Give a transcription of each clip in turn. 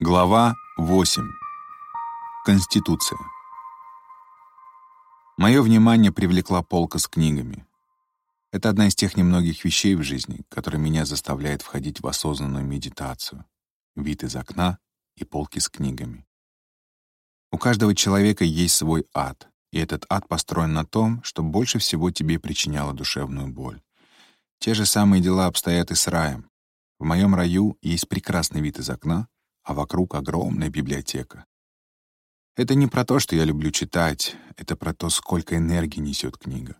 Глава 8. Конституция. Мое внимание привлекла полка с книгами. Это одна из тех немногих вещей в жизни, которая меня заставляет входить в осознанную медитацию. Вид из окна и полки с книгами. У каждого человека есть свой ад, и этот ад построен на том, что больше всего тебе причиняло душевную боль. Те же самые дела обстоят и с раем. В моем раю есть прекрасный вид из окна, а вокруг огромная библиотека. Это не про то, что я люблю читать, это про то, сколько энергии несет книга.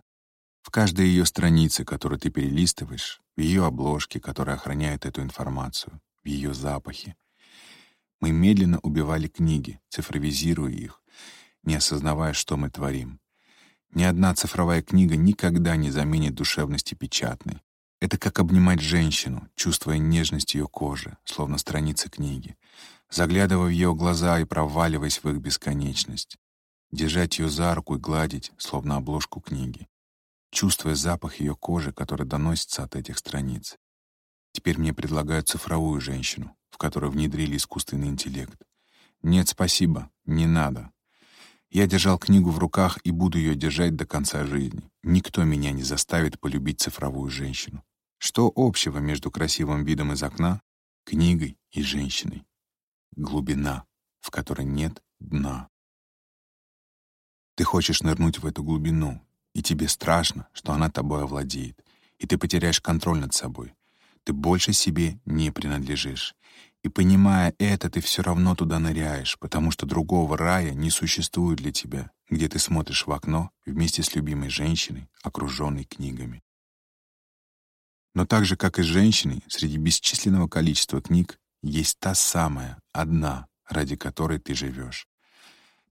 В каждой ее странице, которую ты перелистываешь, в ее обложке, которая охраняет эту информацию, в ее запахе. Мы медленно убивали книги, цифровизируя их, не осознавая, что мы творим. Ни одна цифровая книга никогда не заменит душевности печатной. Это как обнимать женщину, чувствуя нежность ее кожи, словно страницы книги, заглядывая в ее глаза и проваливаясь в их бесконечность. Держать ее за руку и гладить, словно обложку книги, чувствуя запах ее кожи, который доносится от этих страниц. Теперь мне предлагают цифровую женщину, в которую внедрили искусственный интеллект. Нет, спасибо, не надо. Я держал книгу в руках и буду ее держать до конца жизни. Никто меня не заставит полюбить цифровую женщину. Что общего между красивым видом из окна, книгой и женщиной? Глубина, в которой нет дна. Ты хочешь нырнуть в эту глубину, и тебе страшно, что она тобой овладеет, и ты потеряешь контроль над собой. Ты больше себе не принадлежишь. И понимая это, ты все равно туда ныряешь, потому что другого рая не существует для тебя, где ты смотришь в окно вместе с любимой женщиной, окруженной книгами. Но так же, как и с женщиной, среди бесчисленного количества книг есть та самая, одна, ради которой ты живешь.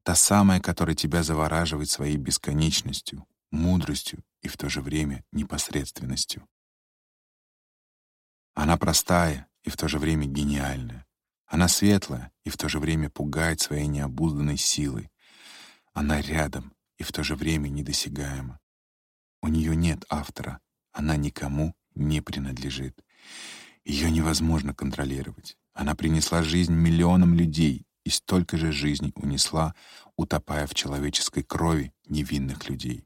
Та самая, которая тебя завораживает своей бесконечностью, мудростью и в то же время непосредственностью. Она простая и в то же время гениальная. Она светлая и в то же время пугает своей необузданной силой. Она рядом и в то же время недосягаема. У нее нет автора, она никому не принадлежит. Ее невозможно контролировать. Она принесла жизнь миллионам людей и столько же жизней унесла, утопая в человеческой крови невинных людей.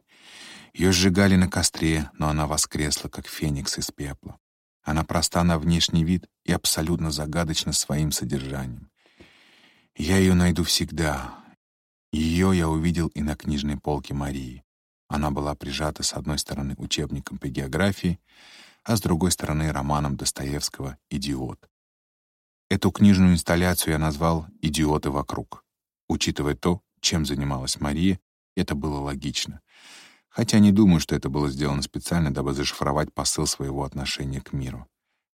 Ее сжигали на костре, но она воскресла, как феникс из пепла. Она проста на внешний вид и абсолютно загадочна своим содержанием. Я ее найду всегда. Ее я увидел и на книжной полке Марии. Она была прижата с одной стороны учебником по географии, а с другой стороны романом Достоевского «Идиот». Эту книжную инсталляцию я назвал «Идиоты вокруг». Учитывая то, чем занималась Мария, это было логично. Хотя не думаю, что это было сделано специально, дабы зашифровать посыл своего отношения к миру.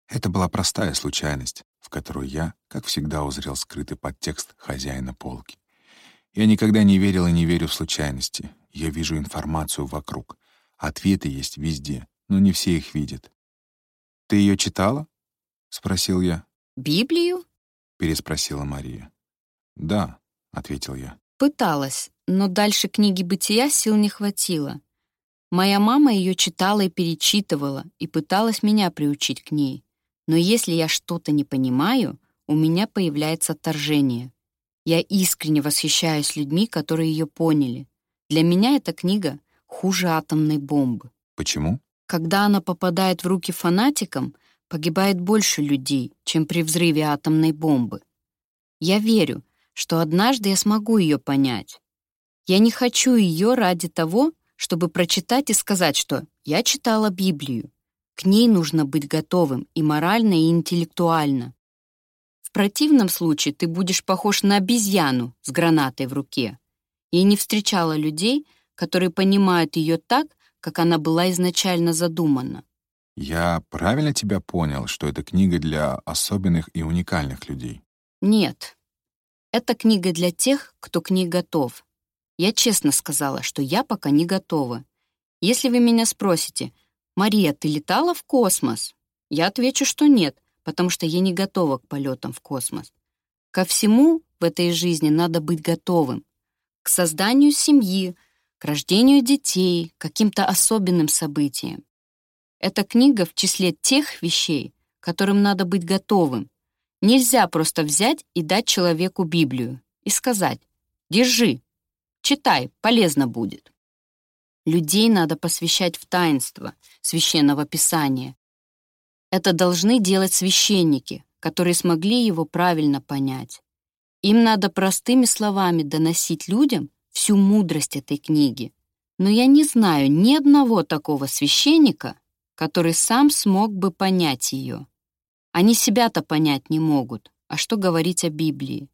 Это была простая случайность, в которую я, как всегда, узрел скрытый подтекст хозяина полки. Я никогда не верил и не верю в случайности. Я вижу информацию вокруг. Ответы есть везде, но не все их видят. «Ты ее читала?» — спросил я. «Библию?» — переспросила Мария. «Да», — ответил я. Пыталась, но дальше книги бытия сил не хватило. Моя мама ее читала и перечитывала, и пыталась меня приучить к ней. Но если я что-то не понимаю, у меня появляется отторжение. Я искренне восхищаюсь людьми, которые ее поняли. Для меня эта книга хуже атомной бомбы. Почему? Когда она попадает в руки фанатикам, погибает больше людей, чем при взрыве атомной бомбы. Я верю, что однажды я смогу ее понять. Я не хочу ее ради того, чтобы прочитать и сказать, что я читала Библию. К ней нужно быть готовым и морально, и интеллектуально. В противном случае ты будешь похож на обезьяну с гранатой в руке. Я не встречала людей, которые понимают ее так, как она была изначально задумана. Я правильно тебя понял, что это книга для особенных и уникальных людей? Нет. Это книга для тех, кто к ней готов. Я честно сказала, что я пока не готова. Если вы меня спросите, «Мария, ты летала в космос?» Я отвечу, что нет, потому что я не готова к полетам в космос. Ко всему в этой жизни надо быть готовым. К созданию семьи, к рождению детей, каким-то особенным событиям. Эта книга в числе тех вещей, которым надо быть готовым. Нельзя просто взять и дать человеку Библию и сказать «Держи, читай, полезно будет». Людей надо посвящать в таинство священного писания. Это должны делать священники, которые смогли его правильно понять. Им надо простыми словами доносить людям всю мудрость этой книги. Но я не знаю ни одного такого священника, который сам смог бы понять ее. Они себя-то понять не могут, а что говорить о Библии?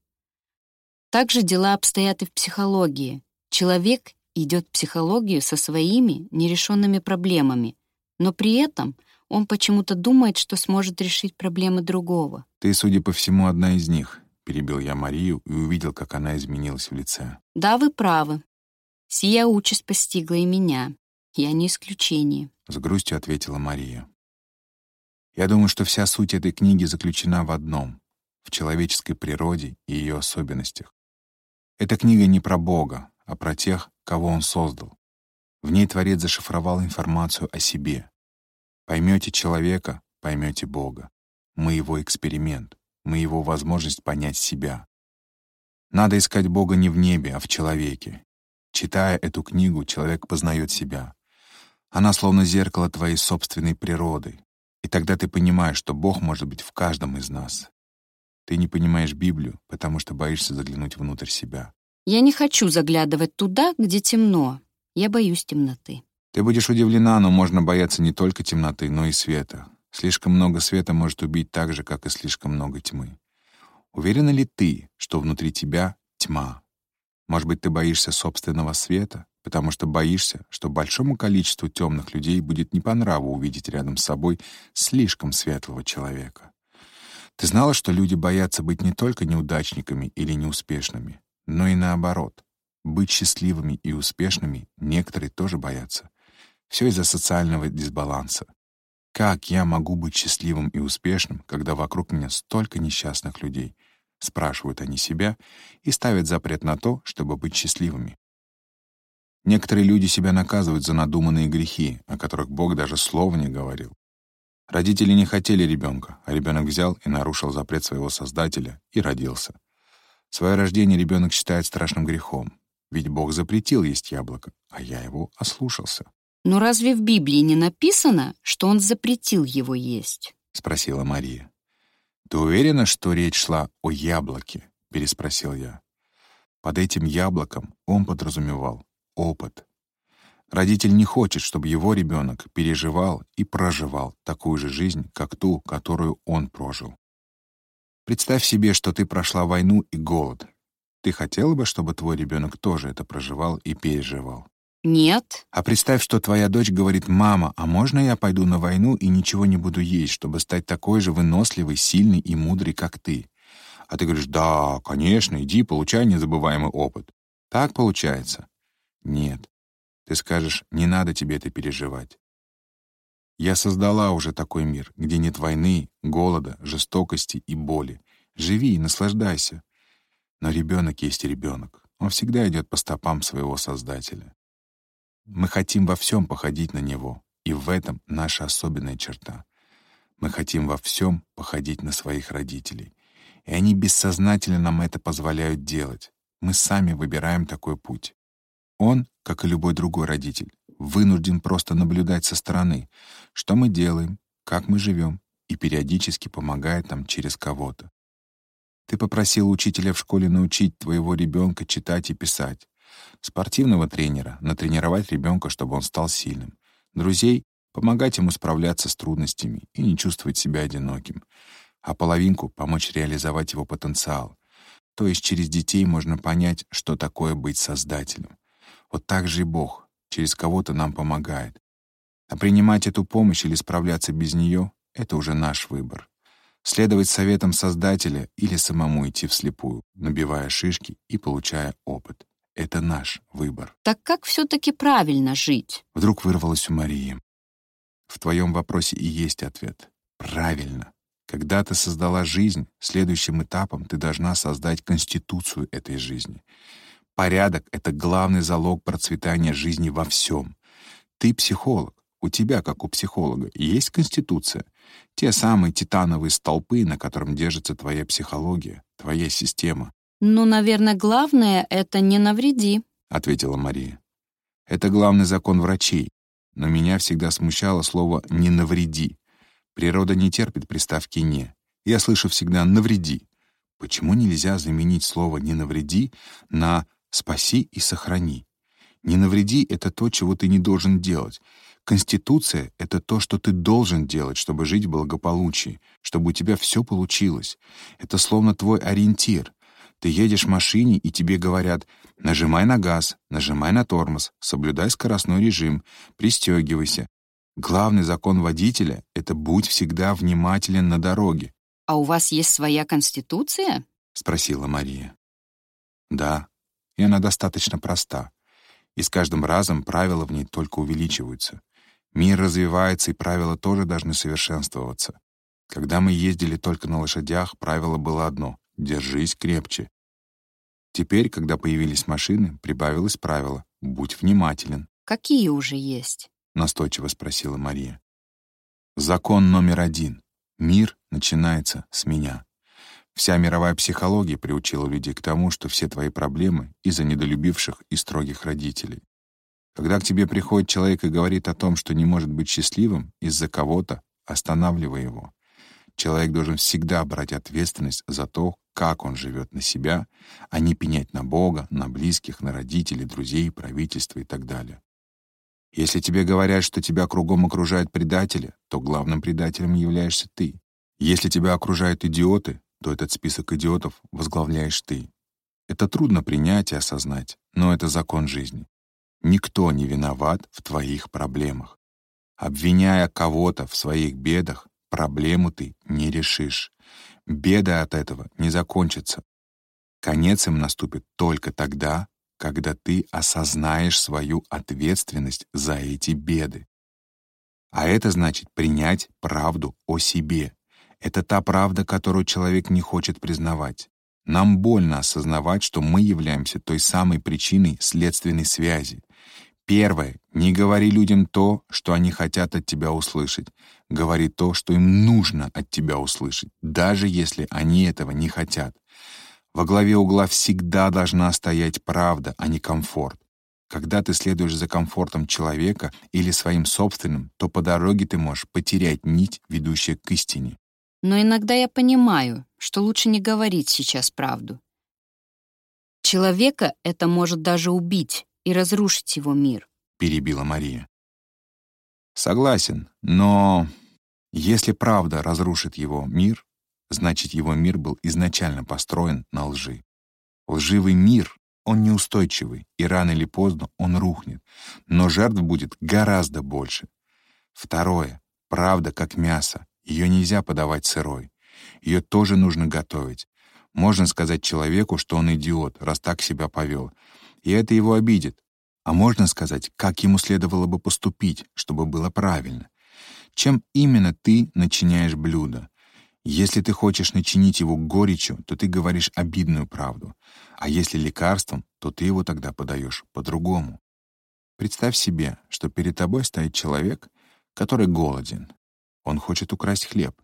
Также дела обстоят и в психологии. Человек идет в психологию со своими нерешенными проблемами, но при этом он почему-то думает, что сможет решить проблемы другого. Ты, судя по всему, одна из них, перебил я Марию и увидел, как она изменилась в лице. Да, вы правы. Сия участь постигла и меня. Я не исключение. С грустью ответила Мария. Я думаю, что вся суть этой книги заключена в одном — в человеческой природе и ее особенностях. Эта книга не про Бога, а про тех, кого Он создал. В ней Творец зашифровал информацию о себе. Поймете человека, поймете Бога. Мы его эксперимент, мы его возможность понять себя. Надо искать Бога не в небе, а в человеке. Читая эту книгу, человек познает себя. Она словно зеркало твоей собственной природы. И тогда ты понимаешь, что Бог может быть в каждом из нас. Ты не понимаешь Библию, потому что боишься заглянуть внутрь себя. Я не хочу заглядывать туда, где темно. Я боюсь темноты. Ты будешь удивлена, но можно бояться не только темноты, но и света. Слишком много света может убить так же, как и слишком много тьмы. Уверена ли ты, что внутри тебя тьма? Может быть, ты боишься собственного света, потому что боишься, что большому количеству темных людей будет не по нраву увидеть рядом с собой слишком светлого человека. Ты знала, что люди боятся быть не только неудачниками или неуспешными, но и наоборот. Быть счастливыми и успешными некоторые тоже боятся. Все из-за социального дисбаланса. Как я могу быть счастливым и успешным, когда вокруг меня столько несчастных людей? Спрашивают они себя и ставят запрет на то, чтобы быть счастливыми. Некоторые люди себя наказывают за надуманные грехи, о которых Бог даже слова не говорил. Родители не хотели ребенка, а ребенок взял и нарушил запрет своего Создателя и родился. Свое рождение ребенок считает страшным грехом, ведь Бог запретил есть яблоко, а я его ослушался. «Но разве в Библии не написано, что он запретил его есть?» — спросила Мария. «Ты уверена, что речь шла о яблоке?» — переспросил я. Под этим яблоком он подразумевал опыт. Родитель не хочет, чтобы его ребенок переживал и проживал такую же жизнь, как ту, которую он прожил. Представь себе, что ты прошла войну и голод. Ты хотела бы, чтобы твой ребенок тоже это проживал и переживал? Нет. А представь, что твоя дочь говорит, «Мама, а можно я пойду на войну и ничего не буду есть, чтобы стать такой же выносливой, сильной и мудрой, как ты?» А ты говоришь, «Да, конечно, иди, получай незабываемый опыт». Так получается? Нет. Ты скажешь, не надо тебе это переживать. Я создала уже такой мир, где нет войны, голода, жестокости и боли. Живи и наслаждайся. Но ребенок есть ребенок. Он всегда идет по стопам своего Создателя. Мы хотим во всем походить на Него, и в этом наша особенная черта. Мы хотим во всем походить на своих родителей. И они бессознательно нам это позволяют делать. Мы сами выбираем такой путь. Он, как и любой другой родитель, вынужден просто наблюдать со стороны, что мы делаем, как мы живем, и периодически помогает нам через кого-то. Ты попросил учителя в школе научить твоего ребенка читать и писать, спортивного тренера натренировать ребенка, чтобы он стал сильным, друзей помогать ему справляться с трудностями и не чувствовать себя одиноким, а половинку помочь реализовать его потенциал. То есть через детей можно понять, что такое быть создателем. Вот так же и Бог через кого-то нам помогает. А принимать эту помощь или справляться без нее — это уже наш выбор. Следовать советам Создателя или самому идти вслепую, набивая шишки и получая опыт. Это наш выбор. Так как все-таки правильно жить? Вдруг вырвалось у Марии. В твоем вопросе и есть ответ. Правильно. Когда ты создала жизнь, следующим этапом ты должна создать конституцию этой жизни. Порядок — это главный залог процветания жизни во всем. Ты психолог. у тебя, как у психолога, есть конституция. Те самые титановые столпы, на котором держится твоя психология, твоя система. «Ну, наверное, главное — это не навреди», — ответила Мария. «Это главный закон врачей. Но меня всегда смущало слово «не навреди». Природа не терпит приставки «не». Я слышу всегда «навреди». Почему нельзя заменить слово «не навреди» на «спаси и сохрани»? «Не навреди» — это то, чего ты не должен делать. Конституция — это то, что ты должен делать, чтобы жить в благополучии, чтобы у тебя все получилось. Это словно твой ориентир. Ты едешь в машине, и тебе говорят «нажимай на газ, нажимай на тормоз, соблюдай скоростной режим, пристегивайся». Главный закон водителя — это будь всегда внимателен на дороге. «А у вас есть своя конституция?» — спросила Мария. «Да, и она достаточно проста. И с каждым разом правила в ней только увеличиваются. Мир развивается, и правила тоже должны совершенствоваться. Когда мы ездили только на лошадях, правило было одно — держись крепче. Теперь, когда появились машины, прибавилось правило — будь внимателен. «Какие уже есть?» — настойчиво спросила Мария. «Закон номер один. Мир начинается с меня. Вся мировая психология приучила людей к тому, что все твои проблемы из-за недолюбивших и строгих родителей. Когда к тебе приходит человек и говорит о том, что не может быть счастливым из-за кого-то, останавливай его. Человек должен всегда брать ответственность за то, как он живет на себя, а не пенять на Бога, на близких, на родителей, друзей, правительство и так далее. Если тебе говорят, что тебя кругом окружают предатели, то главным предателем являешься ты. Если тебя окружают идиоты, то этот список идиотов возглавляешь ты. Это трудно принять и осознать, но это закон жизни. Никто не виноват в твоих проблемах. Обвиняя кого-то в своих бедах, проблему ты не решишь. Беды от этого не закончатся. Конец им наступит только тогда, когда ты осознаешь свою ответственность за эти беды. А это значит принять правду о себе. Это та правда, которую человек не хочет признавать. Нам больно осознавать, что мы являемся той самой причиной следственной связи. Первое. Не говори людям то, что они хотят от тебя услышать. Говори то, что им нужно от тебя услышать, даже если они этого не хотят. Во главе угла всегда должна стоять правда, а не комфорт. Когда ты следуешь за комфортом человека или своим собственным, то по дороге ты можешь потерять нить, ведущую к истине. Но иногда я понимаю, что лучше не говорить сейчас правду. Человека это может даже убить и разрушить его мир. Перебила Мария. Согласен, но если правда разрушит его мир, значит, его мир был изначально построен на лжи. Лживый мир, он неустойчивый, и рано или поздно он рухнет, но жертв будет гораздо больше. Второе. Правда как мясо. Ее нельзя подавать сырой. Ее тоже нужно готовить. Можно сказать человеку, что он идиот, раз так себя повел. И это его обидит. А можно сказать, как ему следовало бы поступить, чтобы было правильно. Чем именно ты начиняешь блюдо? Если ты хочешь начинить его горечью, то ты говоришь обидную правду. А если лекарством, то ты его тогда подаешь по-другому. Представь себе, что перед тобой стоит человек, который голоден, он хочет украсть хлеб.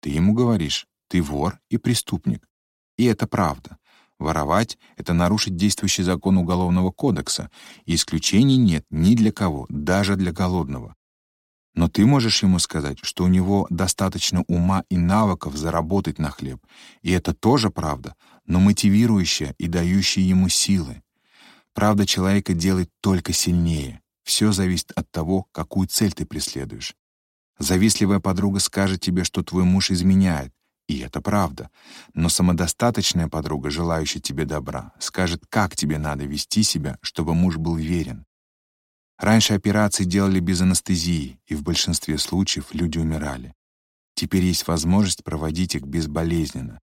Ты ему говоришь, ты вор и преступник. И это правда. Воровать — это нарушить действующий закон Уголовного кодекса, и исключений нет ни для кого, даже для голодного. Но ты можешь ему сказать, что у него достаточно ума и навыков заработать на хлеб, и это тоже правда, но мотивирующая и дающая ему силы. Правда человека делает только сильнее. Все зависит от того, какую цель ты преследуешь. Завистливая подруга скажет тебе, что твой муж изменяет, и это правда. Но самодостаточная подруга, желающая тебе добра, скажет, как тебе надо вести себя, чтобы муж был верен. Раньше операции делали без анестезии, и в большинстве случаев люди умирали. Теперь есть возможность проводить их безболезненно.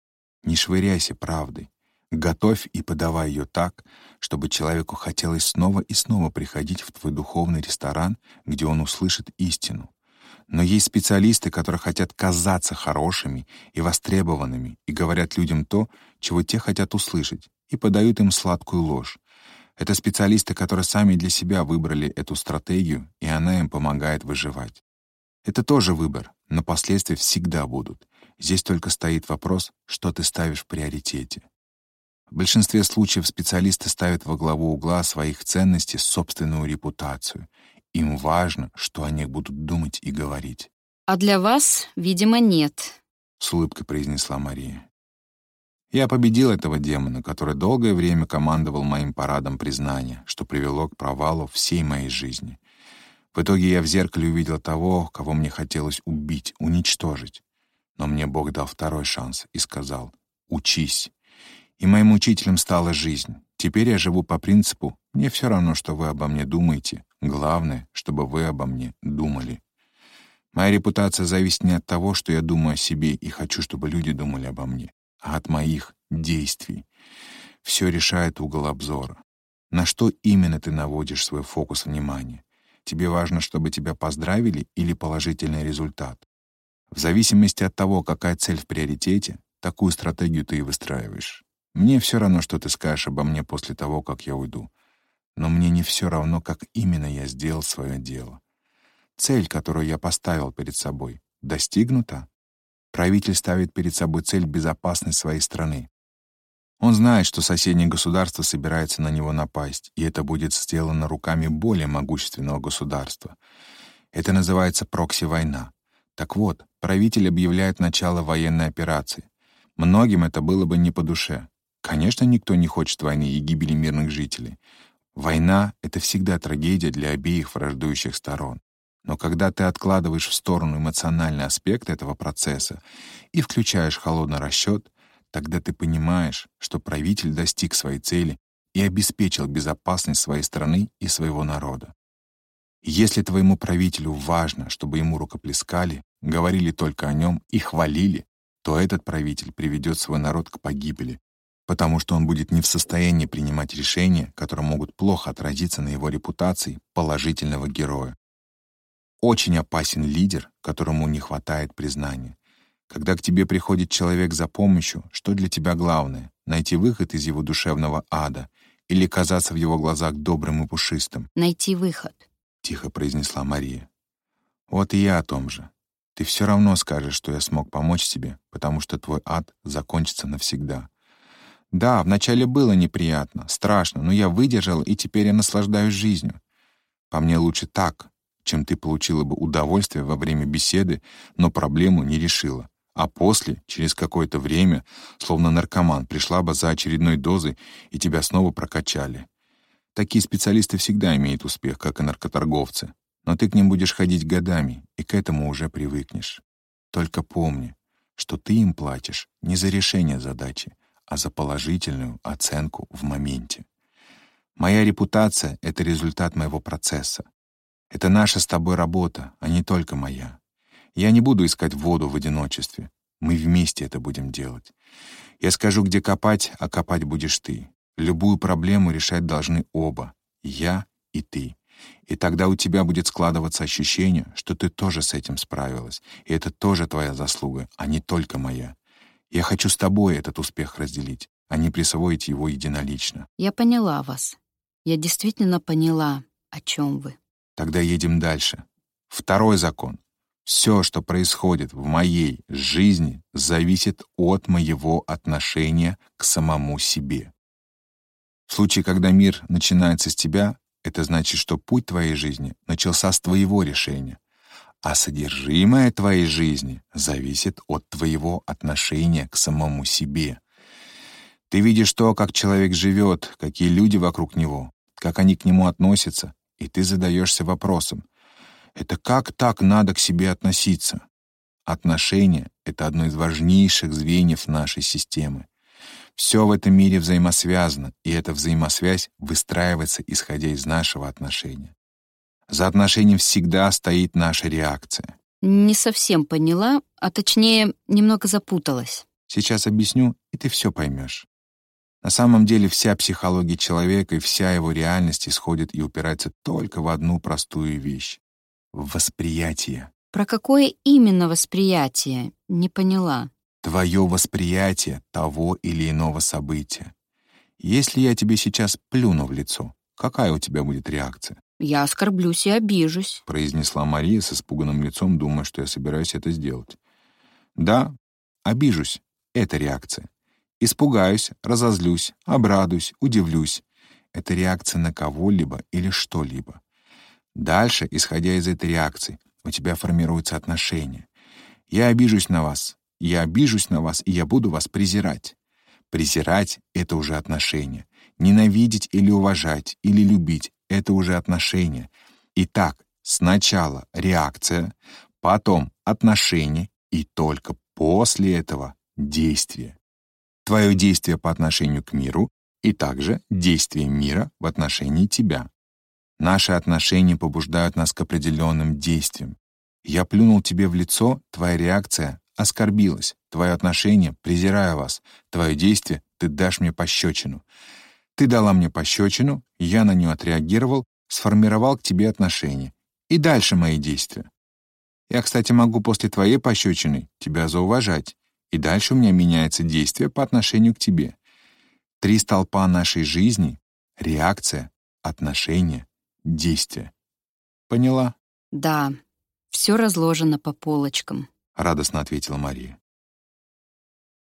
Не швыряйся правдой. Готовь и подавай ее так, чтобы человеку хотелось снова и снова приходить в твой духовный ресторан, где он услышит истину. Но есть специалисты, которые хотят казаться хорошими и востребованными и говорят людям то, чего те хотят услышать, и подают им сладкую ложь. Это специалисты, которые сами для себя выбрали эту стратегию, и она им помогает выживать. Это тоже выбор, но последствия всегда будут. Здесь только стоит вопрос, что ты ставишь в приоритете. В большинстве случаев специалисты ставят во главу угла своих ценностей собственную репутацию. Им важно, что о них будут думать и говорить. «А для вас, видимо, нет», — с улыбкой произнесла Мария. Я победил этого демона, который долгое время командовал моим парадом признания, что привело к провалу всей моей жизни. В итоге я в зеркале увидел того, кого мне хотелось убить, уничтожить. Но мне Бог дал второй шанс и сказал «Учись». И моим учителем стала жизнь. Теперь я живу по принципу «Мне все равно, что вы обо мне думаете. Главное, чтобы вы обо мне думали». Моя репутация зависит не от того, что я думаю о себе и хочу, чтобы люди думали обо мне, а от моих действий. Все решает угол обзора. На что именно ты наводишь свой фокус внимания? Тебе важно, чтобы тебя поздравили или положительный результат? В зависимости от того, какая цель в приоритете, такую стратегию ты и выстраиваешь. Мне все равно, что ты скажешь обо мне после того, как я уйду. Но мне не все равно, как именно я сделал свое дело. Цель, которую я поставил перед собой, достигнута? Правитель ставит перед собой цель безопасность своей страны. Он знает, что соседнее государство собирается на него напасть, и это будет сделано руками более могущественного государства. Это называется прокси-война. Так вот, правитель объявляет начало военной операции. Многим это было бы не по душе. Конечно, никто не хочет войны и гибели мирных жителей. Война — это всегда трагедия для обеих враждующих сторон. Но когда ты откладываешь в сторону эмоциональный аспект этого процесса и включаешь холодный расчет, тогда ты понимаешь, что правитель достиг своей цели и обеспечил безопасность своей страны и своего народа. Если твоему правителю важно, чтобы ему рукоплескали, говорили только о нем и хвалили, то этот правитель приведет свой народ к погибели, потому что он будет не в состоянии принимать решения, которые могут плохо отразиться на его репутации положительного героя. Очень опасен лидер, которому не хватает признания. Когда к тебе приходит человек за помощью, что для тебя главное — найти выход из его душевного ада или казаться в его глазах добрым и пушистым? Найти выход. — тихо произнесла Мария. «Вот и я о том же. Ты все равно скажешь, что я смог помочь тебе, потому что твой ад закончится навсегда. Да, вначале было неприятно, страшно, но я выдержал, и теперь я наслаждаюсь жизнью. По мне лучше так, чем ты получила бы удовольствие во время беседы, но проблему не решила. А после, через какое-то время, словно наркоман, пришла бы за очередной дозой, и тебя снова прокачали. Такие специалисты всегда имеют успех, как и наркоторговцы. Но ты к ним будешь ходить годами, и к этому уже привыкнешь. Только помни, что ты им платишь не за решение задачи, а за положительную оценку в моменте. Моя репутация — это результат моего процесса. Это наша с тобой работа, а не только моя. Я не буду искать воду в одиночестве. Мы вместе это будем делать. Я скажу, где копать, а копать будешь ты. Любую проблему решать должны оба — я и ты. И тогда у тебя будет складываться ощущение, что ты тоже с этим справилась, и это тоже твоя заслуга, а не только моя. Я хочу с тобой этот успех разделить, а не присвоить его единолично. Я поняла вас. Я действительно поняла, о чем вы. Тогда едем дальше. Второй закон. Все, что происходит в моей жизни, зависит от моего отношения к самому себе. В случае, когда мир начинается с тебя, это значит, что путь твоей жизни начался с твоего решения, а содержимое твоей жизни зависит от твоего отношения к самому себе. Ты видишь то, как человек живет, какие люди вокруг него, как они к нему относятся, и ты задаешься вопросом, это как так надо к себе относиться? Отношения — это одно из важнейших звеньев нашей системы. Все в этом мире взаимосвязано, и эта взаимосвязь выстраивается, исходя из нашего отношения. За отношением всегда стоит наша реакция. Не совсем поняла, а точнее, немного запуталась. Сейчас объясню, и ты все поймешь. На самом деле вся психология человека и вся его реальность исходит и упирается только в одну простую вещь — в восприятие. Про какое именно восприятие? Не поняла твое восприятие того или иного события. Если я тебе сейчас плюну в лицо, какая у тебя будет реакция? Я оскорблюсь и обижусь, произнесла Мария с испуганным лицом, думая, что я собираюсь это сделать. Да, обижусь. Это реакция. Испугаюсь, разозлюсь, обрадуюсь, удивлюсь. Это реакция на кого-либо или что-либо. Дальше, исходя из этой реакции, у тебя формируется отношение. Я обижусь на вас, я обижусь на вас, и я буду вас презирать. Презирать — это уже отношение. Ненавидеть или уважать, или любить — это уже отношение. Итак, сначала реакция, потом отношение, и только после этого действие. Твое действие по отношению к миру и также действие мира в отношении тебя. Наши отношения побуждают нас к определенным действиям. Я плюнул тебе в лицо, твоя реакция оскорбилась, твое отношение презираю вас, твое действие ты дашь мне пощечину. Ты дала мне пощечину, я на нее отреагировал, сформировал к тебе отношения. И дальше мои действия. Я, кстати, могу после твоей пощечины тебя зауважать, и дальше у меня меняется действие по отношению к тебе. Три столпа нашей жизни — реакция, отношение, действие. Поняла? Да, все разложено по полочкам, — радостно ответила Мария.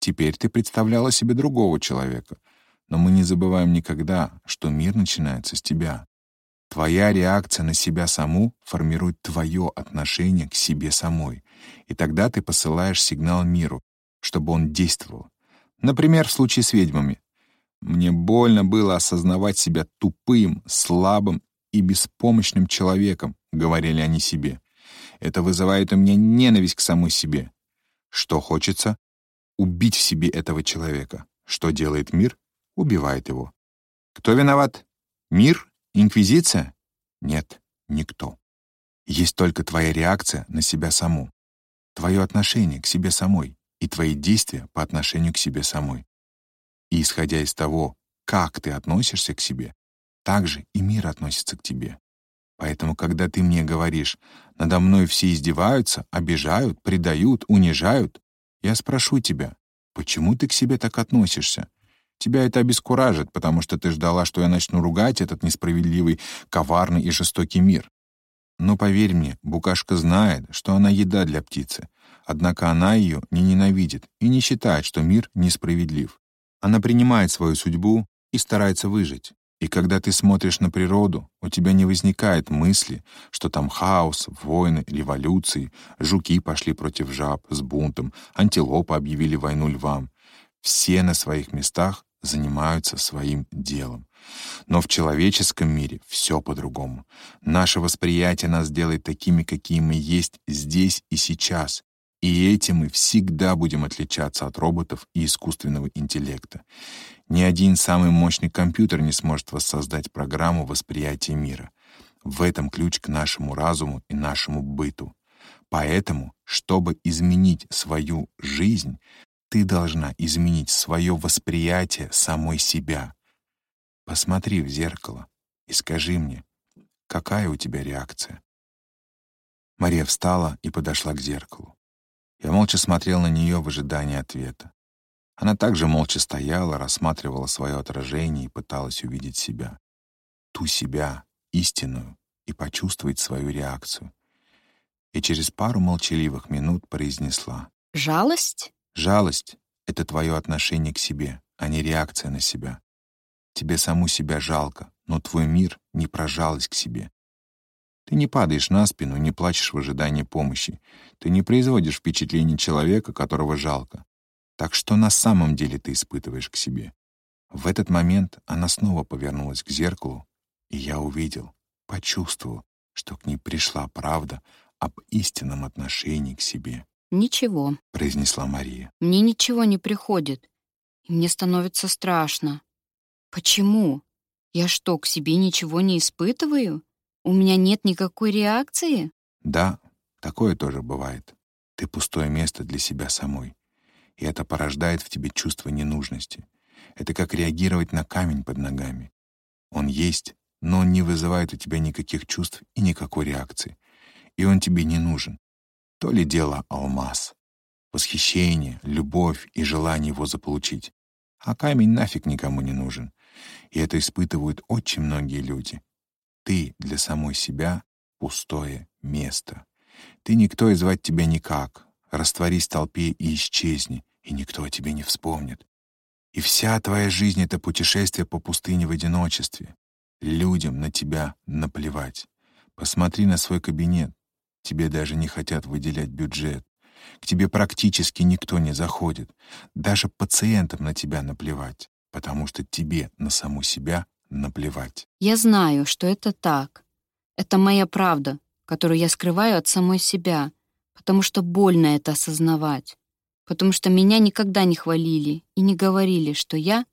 Теперь ты представляла себе другого человека, но мы не забываем никогда, что мир начинается с тебя. Твоя реакция на себя саму формирует твое отношение к себе самой, и тогда ты посылаешь сигнал миру, чтобы он действовал. Например, в случае с ведьмами. Мне больно было осознавать себя тупым, слабым и беспомощным человеком, говорили они себе. Это вызывает у меня ненависть к самой себе. Что хочется? Убить в себе этого человека. Что делает мир? Убивает его. Кто виноват? Мир? Инквизиция? Нет, никто. Есть только твоя реакция на себя саму, твое отношение к себе самой и твои действия по отношению к себе самой. И исходя из того, как ты относишься к себе, так же и мир относится к тебе. Поэтому, когда ты мне говоришь, надо мной все издеваются, обижают, предают, унижают, я спрошу тебя, почему ты к себе так относишься? Тебя это обескуражит, потому что ты ждала, что я начну ругать этот несправедливый, коварный и жестокий мир. Но поверь мне, букашка знает, что она еда для птицы, однако она ее не ненавидит и не считает, что мир несправедлив. Она принимает свою судьбу и старается выжить. И когда ты смотришь на природу, у тебя не возникает мысли, что там хаос, войны, революции, жуки пошли против жаб с бунтом, антилопы объявили войну львам. Все на своих местах занимаются своим делом. Но в человеческом мире все по-другому. Наше восприятие нас делает такими, какие мы есть здесь и сейчас. И этим мы всегда будем отличаться от роботов и искусственного интеллекта. Ни один самый мощный компьютер не сможет воссоздать программу восприятия мира. В этом ключ к нашему разуму и нашему быту. Поэтому, чтобы изменить свою жизнь, ты должна изменить свое восприятие самой себя. Посмотри в зеркало и скажи мне, какая у тебя реакция. Мария встала и подошла к зеркалу. Я молча смотрел на нее в ожидании ответа. Она также молча стояла, рассматривала свое отражение и пыталась увидеть себя. Ту себя, истинную, и почувствовать свою реакцию. И через пару молчаливых минут произнесла. «Жалость?» «Жалость — это твое отношение к себе, а не реакция на себя. Тебе саму себя жалко, но твой мир не про жалость к себе. Ты не падаешь на спину, не плачешь в ожидании помощи. Ты не производишь впечатление человека, которого жалко. Так что на самом деле ты испытываешь к себе? В этот момент она снова повернулась к зеркалу, и я увидел, почувствовал, что к ней пришла правда об истинном отношении к себе. «Ничего», — произнесла Мария. «Мне ничего не приходит, и мне становится страшно. Почему? Я что, к себе ничего не испытываю? У меня нет никакой реакции?» «Да, такое тоже бывает. Ты пустое место для себя самой и это порождает в тебе чувство ненужности. Это как реагировать на камень под ногами. Он есть, но он не вызывает у тебя никаких чувств и никакой реакции. И он тебе не нужен. То ли дело алмаз. Восхищение, любовь и желание его заполучить. а камень нафиг никому не нужен. И это испытывают очень многие люди. Ты для самой себя — пустое место. Ты никто и звать тебя никак. Растворись в толпе и исчезни, и никто о тебе не вспомнит. И вся твоя жизнь — это путешествие по пустыне в одиночестве. Людям на тебя наплевать. Посмотри на свой кабинет. Тебе даже не хотят выделять бюджет. К тебе практически никто не заходит. Даже пациентам на тебя наплевать, потому что тебе на саму себя наплевать. Я знаю, что это так. Это моя правда, которую я скрываю от самой себя, потому что больно это осознавать. Потому что меня никогда не хвалили и не говорили, что я...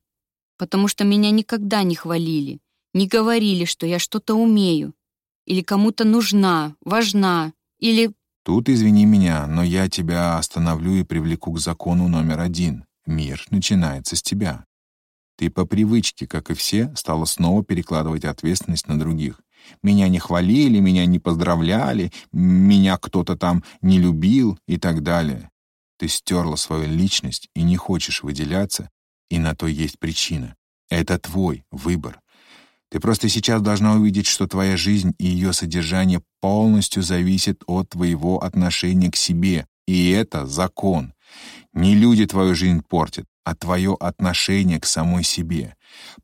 Потому что меня никогда не хвалили, не говорили, что я что-то умею, или кому-то нужна, важна, или Тут извини меня, но я тебя остановлю и привлеку к закону номер один. Мир начинается с тебя. Ты по привычке, как и все, стала снова перекладывать ответственность на других. Меня не хвалили, меня не поздравляли, меня кто-то там не любил и так далее. Ты стерла свою личность и не хочешь выделяться, и на то есть причина. Это твой выбор. Ты просто сейчас должна увидеть, что твоя жизнь и ее содержание полностью зависит от твоего отношения к себе. И это закон. Не люди твою жизнь портят, а твое отношение к самой себе.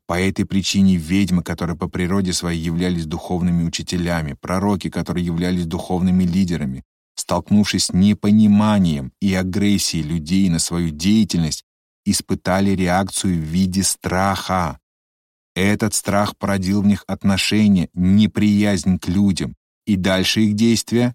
По этой причине ведьмы, которые по природе своей являлись духовными учителями, пророки, которые являлись духовными лидерами, столкнувшись с непониманием и агрессией людей на свою деятельность, испытали реакцию в виде страха. Этот страх породил в них отношение, неприязнь к людям. И дальше их действия?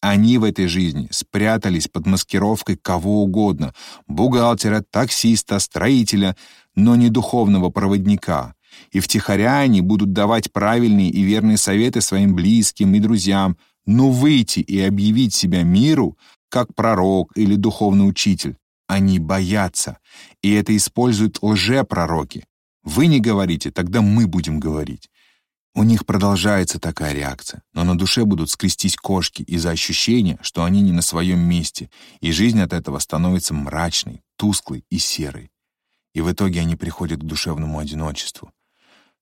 Они в этой жизни спрятались под маскировкой кого угодно — бухгалтера, таксиста, строителя, но не духовного проводника. И втихаря они будут давать правильные и верные советы своим близким и друзьям, но выйти и объявить себя миру, как пророк или духовный учитель, они боятся, и это используют лжепророки. Вы не говорите, тогда мы будем говорить. У них продолжается такая реакция, но на душе будут скрестись кошки из-за ощущения, что они не на своем месте, и жизнь от этого становится мрачной, тусклой и серой. И в итоге они приходят к душевному одиночеству.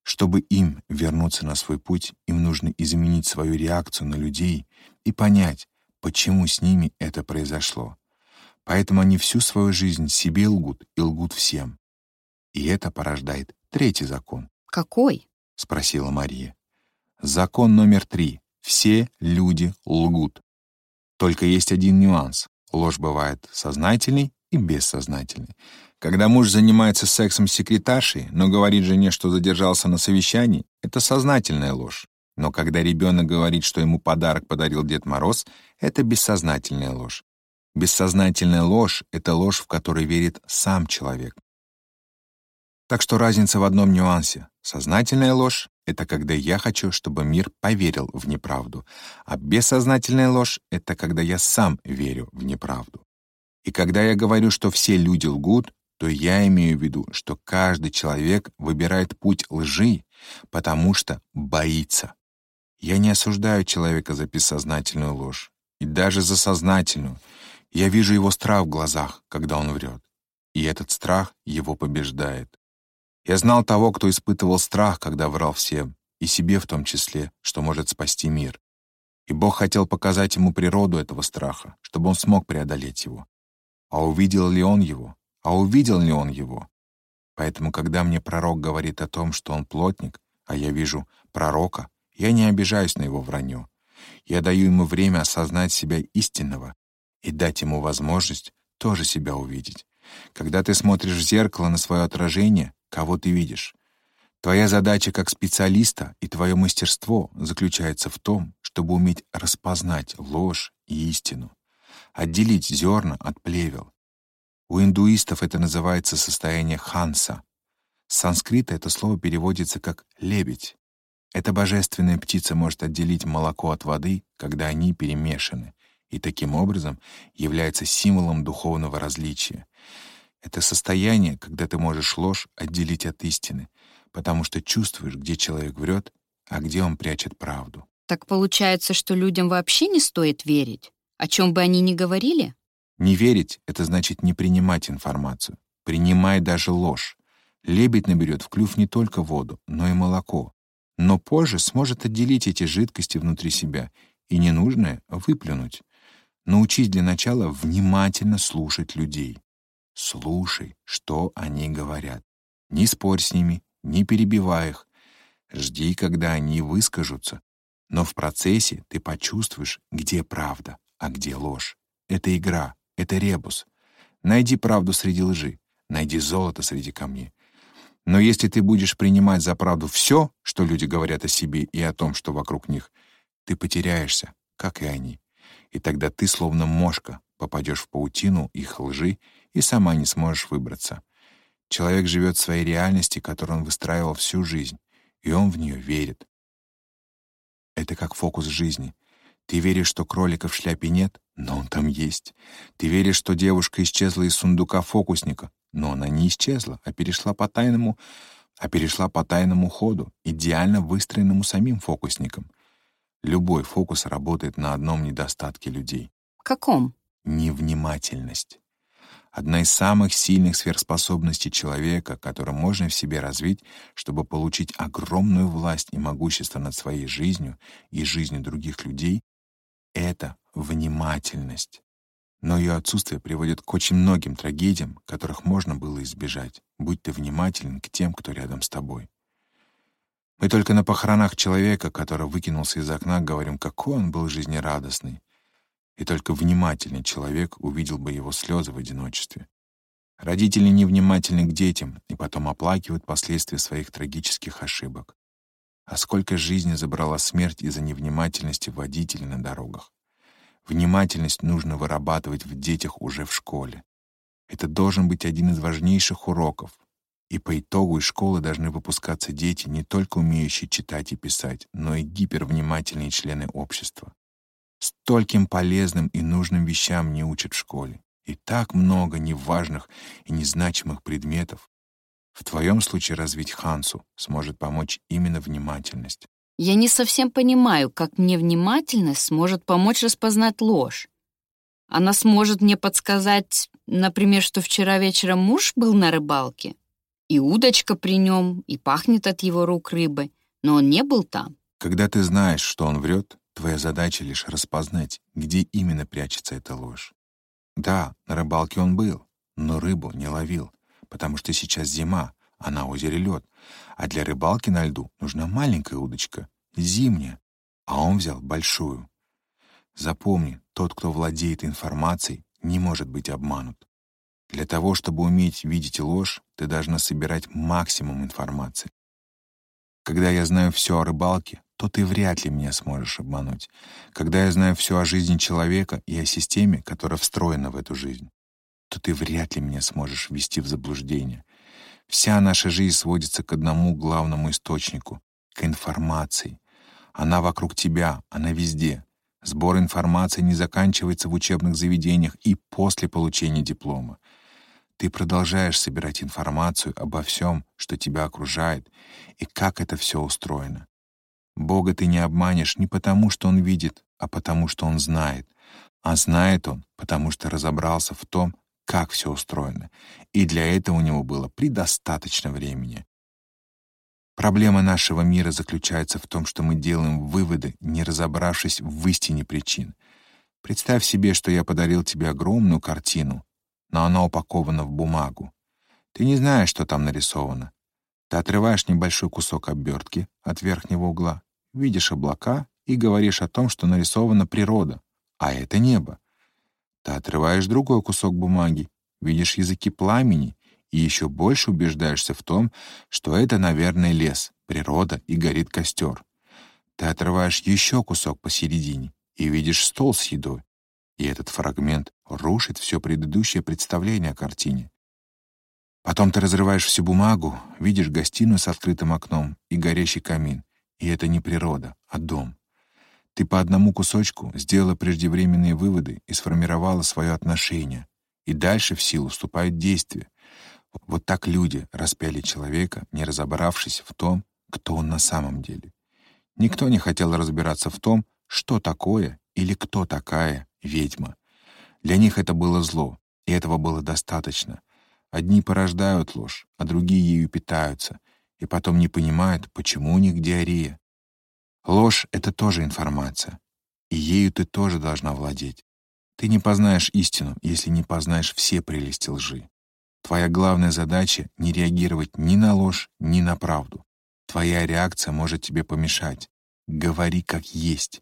Чтобы им вернуться на свой путь, им нужно изменить свою реакцию на людей и понять, почему с ними это произошло. Поэтому они всю свою жизнь себе лгут и лгут всем. И это порождает третий закон. Какой? спросила Мария. Закон номер три. Все люди лгут. Только есть один нюанс. Ложь бывает сознательной и бессознательной. Когда муж занимается сексом с секретаршей, но говорит жене, что задержался на совещании, это сознательная ложь. Но когда ребенок говорит, что ему подарок подарил Дед Мороз, это бессознательная ложь. Бессознательная ложь — это ложь, в которой верит сам человек. Так что разница в одном нюансе. Сознательная ложь — это когда я хочу, чтобы мир поверил в неправду, а бессознательная ложь — это когда я сам верю в неправду. И когда я говорю, что все люди лгут, то я имею в виду, что каждый человек выбирает путь лжи, потому что боится. Я не осуждаю человека за бессознательную ложь, и даже за сознательную. Я вижу его страх в глазах, когда он врет. И этот страх его побеждает. Я знал того, кто испытывал страх, когда врал всем, и себе в том числе, что может спасти мир. И Бог хотел показать ему природу этого страха, чтобы он смог преодолеть его. А увидел ли он его? А увидел ли он его? Поэтому, когда мне пророк говорит о том, что он плотник, а я вижу пророка, я не обижаюсь на его вранье. Я даю ему время осознать себя истинного и дать ему возможность тоже себя увидеть. Когда ты смотришь в зеркало на свое отражение, кого ты видишь. Твоя задача как специалиста и твое мастерство заключается в том, чтобы уметь распознать ложь и истину, отделить зерна от плевел. У индуистов это называется состояние ханса. С санскрита это слово переводится как «лебедь». Эта божественная птица может отделить молоко от воды, когда они перемешаны, и таким образом является символом духовного различия. Это состояние, когда ты можешь ложь отделить от истины, потому что чувствуешь, где человек врет, а где он прячет правду. Так получается, что людям вообще не стоит верить, о чем бы они ни говорили? Не верить — это значит не принимать информацию. Принимай даже ложь. Лебедь наберет в клюв не только воду, но и молоко, но позже сможет отделить эти жидкости внутри себя и ненужное выплюнуть. Научись для начала внимательно слушать людей. Слушай, что они говорят. Не спорь с ними, не перебивай их. Жди, когда они выскажутся. Но в процессе ты почувствуешь, где правда, а где ложь. Это игра, это ребус. Найди правду среди лжи, найди золото среди камней. Но если ты будешь принимать за правду все, что люди говорят о себе и о том, что вокруг них, ты потеряешься, как и они. И тогда ты, словно мошка, попадешь в паутину их лжи и сама не сможешь выбраться. Человек живет в своей реальности, которую он выстраивал всю жизнь, и он в нее верит. Это как фокус жизни. Ты веришь, что кролика в шляпе нет, но он там есть. Ты веришь, что девушка исчезла из сундука фокусника, но она не исчезла, а перешла по тайному, а перешла по тайному ходу, идеально выстроенному самим фокусником. Любой фокус работает на одном недостатке людей. Каком? Невнимательность. Одна из самых сильных сверхспособностей человека, которую можно в себе развить, чтобы получить огромную власть и могущество над своей жизнью и жизнью других людей, это внимательность. Но ее отсутствие приводит к очень многим трагедиям, которых можно было избежать, будь ты внимателен к тем, кто рядом с тобой. Мы только на похоронах человека, который выкинулся из окна, говорим, какой он был жизнерадостный. И только внимательный человек увидел бы его слезы в одиночестве. Родители невнимательны к детям и потом оплакивают последствия своих трагических ошибок. А сколько жизни забрала смерть из-за невнимательности водителей на дорогах. Внимательность нужно вырабатывать в детях уже в школе. Это должен быть один из важнейших уроков. И по итогу из школы должны выпускаться дети, не только умеющие читать и писать, но и гипервнимательные члены общества. Стольким полезным и нужным вещам не учат в школе. И так много неважных и незначимых предметов. В твоем случае развить Хансу сможет помочь именно внимательность. Я не совсем понимаю, как мне внимательность сможет помочь распознать ложь. Она сможет мне подсказать, например, что вчера вечером муж был на рыбалке, и удочка при нем, и пахнет от его рук рыбой, но он не был там. Когда ты знаешь, что он врет, твоя задача лишь распознать, где именно прячется эта ложь. Да, на рыбалке он был, но рыбу не ловил, потому что сейчас зима, а на озере лед, а для рыбалки на льду нужна маленькая удочка, зимняя, а он взял большую. Запомни, тот, кто владеет информацией, не может быть обманут. Для того, чтобы уметь видеть ложь, ты должна собирать максимум информации. Когда я знаю все о рыбалке, то ты вряд ли меня сможешь обмануть. Когда я знаю все о жизни человека и о системе, которая встроена в эту жизнь, то ты вряд ли меня сможешь ввести в заблуждение. Вся наша жизнь сводится к одному главному источнику — к информации. Она вокруг тебя, она везде. Сбор информации не заканчивается в учебных заведениях и после получения диплома. Ты продолжаешь собирать информацию обо всем, что тебя окружает, и как это все устроено. Бога ты не обманешь не потому, что Он видит, а потому, что Он знает. А знает Он, потому что разобрался в том, как все устроено, и для этого у него было предостаточно времени. Проблема нашего мира заключается в том, что мы делаем выводы, не разобравшись в истине причин. Представь себе, что я подарил тебе огромную картину, но она упакована в бумагу. Ты не знаешь, что там нарисовано. Ты отрываешь небольшой кусок обертки от верхнего угла, видишь облака и говоришь о том, что нарисована природа, а это небо. Ты отрываешь другой кусок бумаги, видишь языки пламени и еще больше убеждаешься в том, что это, наверное, лес, природа и горит костер. Ты отрываешь еще кусок посередине и видишь стол с едой. И этот фрагмент рушит все предыдущее представление о картине. Потом ты разрываешь всю бумагу, видишь гостиную с открытым окном и горящий камин. И это не природа, а дом. Ты по одному кусочку сделала преждевременные выводы и сформировала свое отношение. И дальше в силу вступают действия. Вот так люди распяли человека, не разобравшись в том, кто он на самом деле. Никто не хотел разбираться в том, что такое или кто такая ведьма. Для них это было зло, и этого было достаточно. Одни порождают ложь, а другие ею питаются, и потом не понимают, почему у них диарея. Ложь — это тоже информация, и ею ты тоже должна владеть. Ты не познаешь истину, если не познаешь все прелести лжи. Твоя главная задача — не реагировать ни на ложь, ни на правду. Твоя реакция может тебе помешать. Говори как есть.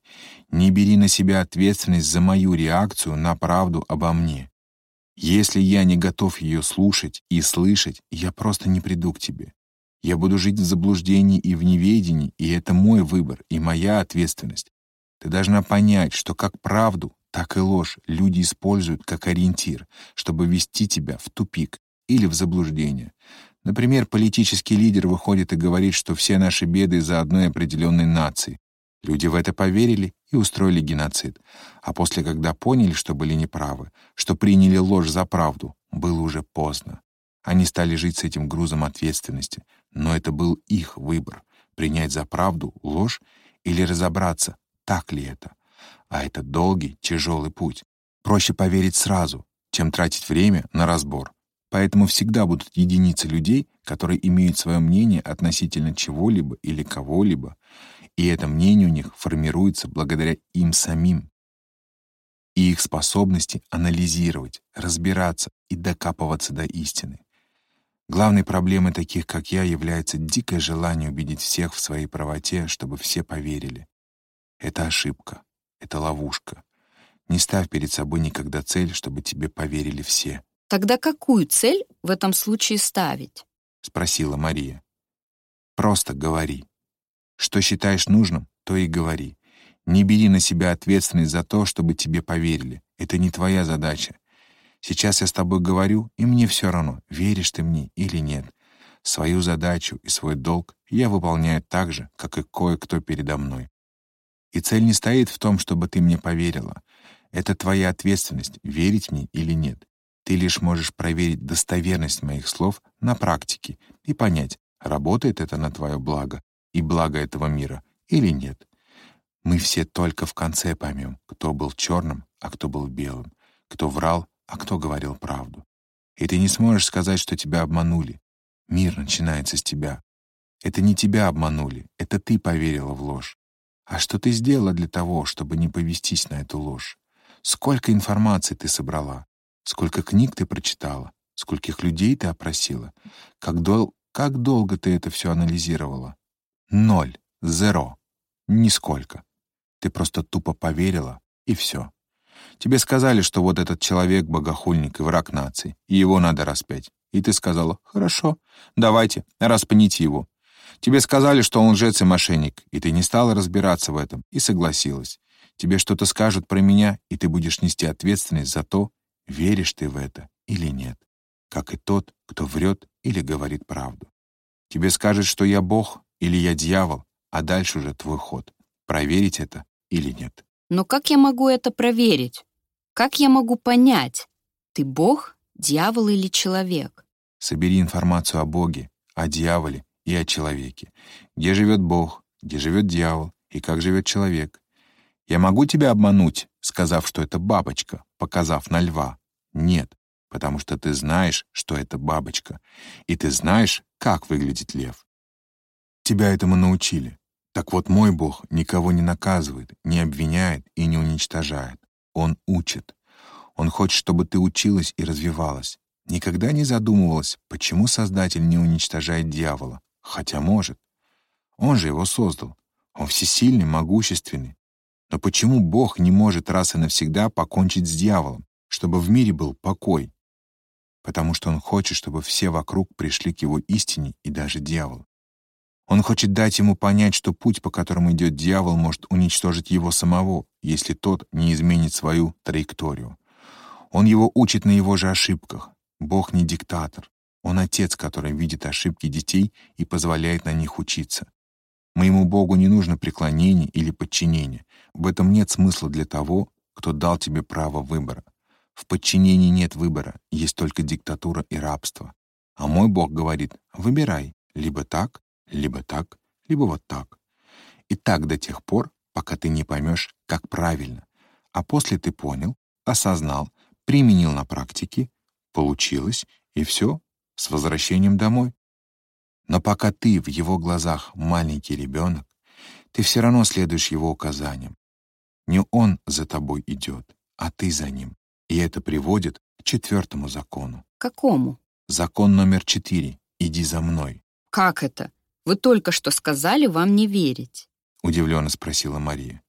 Не бери на себя ответственность за мою реакцию на правду обо мне. Если я не готов ее слушать и слышать, я просто не приду к тебе. Я буду жить в заблуждении и в неведении, и это мой выбор и моя ответственность. Ты должна понять, что как правду, так и ложь люди используют как ориентир, чтобы вести тебя в тупик или в заблуждение. Например, политический лидер выходит и говорит, что все наши беды из-за одной определенной нации. Люди в это поверили и устроили геноцид. А после, когда поняли, что были неправы, что приняли ложь за правду, было уже поздно. Они стали жить с этим грузом ответственности, но это был их выбор — принять за правду ложь или разобраться, так ли это. А это долгий, тяжелый путь. Проще поверить сразу, чем тратить время на разбор. Поэтому всегда будут единицы людей, которые имеют свое мнение относительно чего-либо или кого-либо, и это мнение у них формируется благодаря им самим и их способности анализировать, разбираться и докапываться до истины. Главной проблемой таких, как я, является дикое желание убедить всех в своей правоте, чтобы все поверили. Это ошибка, это ловушка. Не ставь перед собой никогда цель, чтобы тебе поверили все. Тогда какую цель в этом случае ставить? Спросила Мария. Просто говори. Что считаешь нужным, то и говори. Не бери на себя ответственность за то, чтобы тебе поверили. Это не твоя задача. Сейчас я с тобой говорю, и мне все равно, веришь ты мне или нет. Свою задачу и свой долг я выполняю так же, как и кое-кто передо мной. И цель не стоит в том, чтобы ты мне поверила. Это твоя ответственность, верить мне или нет. Ты лишь можешь проверить достоверность моих слов на практике и понять, работает это на твое благо и благо этого мира или нет. Мы все только в конце поймем, кто был черным, а кто был белым, кто врал, а кто говорил правду. И ты не сможешь сказать, что тебя обманули. Мир начинается с тебя. Это не тебя обманули, это ты поверила в ложь. А что ты сделала для того, чтобы не повестись на эту ложь? Сколько информации ты собрала? Сколько книг ты прочитала? Скольких людей ты опросила? Как, дол как долго ты это все анализировала? Ноль. Зеро. Нисколько. Ты просто тупо поверила, и все. Тебе сказали, что вот этот человек — богохульник и враг нации, и его надо распять. И ты сказала, хорошо, давайте, распните его. Тебе сказали, что он лжец и мошенник, и ты не стала разбираться в этом, и согласилась. Тебе что-то скажут про меня, и ты будешь нести ответственность за то, веришь ты в это или нет, как и тот, кто врет или говорит правду. Тебе скажут, что я Бог, или я дьявол, а дальше уже твой ход. Проверить это или нет. Но как я могу это проверить? Как я могу понять, ты Бог, дьявол или человек? Собери информацию о Боге, о дьяволе и о человеке. Где живет Бог, где живет дьявол и как живет человек. Я могу тебя обмануть, сказав, что это бабочка, показав на льва? Нет, потому что ты знаешь, что это бабочка, и ты знаешь, как выглядит лев. Тебя этому научили. Так вот, мой Бог никого не наказывает, не обвиняет и не уничтожает. Он учит. Он хочет, чтобы ты училась и развивалась. Никогда не задумывалась, почему Создатель не уничтожает дьявола, хотя может. Он же его создал. Он всесильный, могущественный. Но почему Бог не может раз и навсегда покончить с дьяволом, чтобы в мире был покой? Потому что Он хочет, чтобы все вокруг пришли к Его истине и даже дьявол. Он хочет дать ему понять, что путь, по которому идет дьявол, может уничтожить его самого, если тот не изменит свою траекторию. Он его учит на его же ошибках. Бог не диктатор. Он отец, который видит ошибки детей и позволяет на них учиться. Моему Богу не нужно преклонение или подчинение. В этом нет смысла для того, кто дал тебе право выбора. В подчинении нет выбора, есть только диктатура и рабство. А мой Бог говорит, выбирай, либо так, либо так, либо вот так. И так до тех пор, пока ты не поймешь, как правильно. А после ты понял, осознал, применил на практике, получилось, И все, с возвращением домой. Но пока ты в его глазах маленький ребенок, ты все равно следуешь его указаниям. Не он за тобой идет, а ты за ним. И это приводит к четвертому закону. Какому? Закон номер четыре. Иди за мной. Как это? Вы только что сказали вам не верить. Удивленно спросила Мария.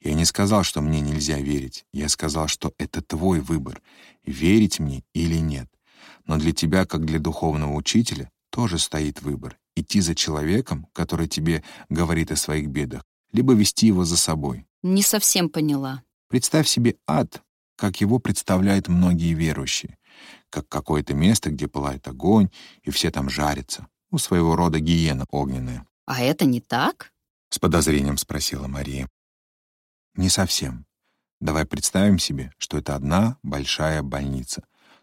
Я не сказал, что мне нельзя верить. Я сказал, что это твой выбор, верить мне или нет. Но для тебя, как для духовного учителя, тоже стоит выбор — идти за человеком, который тебе говорит о своих бедах, либо вести его за собой. Не совсем поняла. Представь себе ад, как его представляют многие верующие, как какое-то место, где пылает огонь, и все там жарятся. У своего рода гиена огненная. А это не так? С подозрением спросила Мария. Не совсем. Давай представим себе, что это одна большая больница.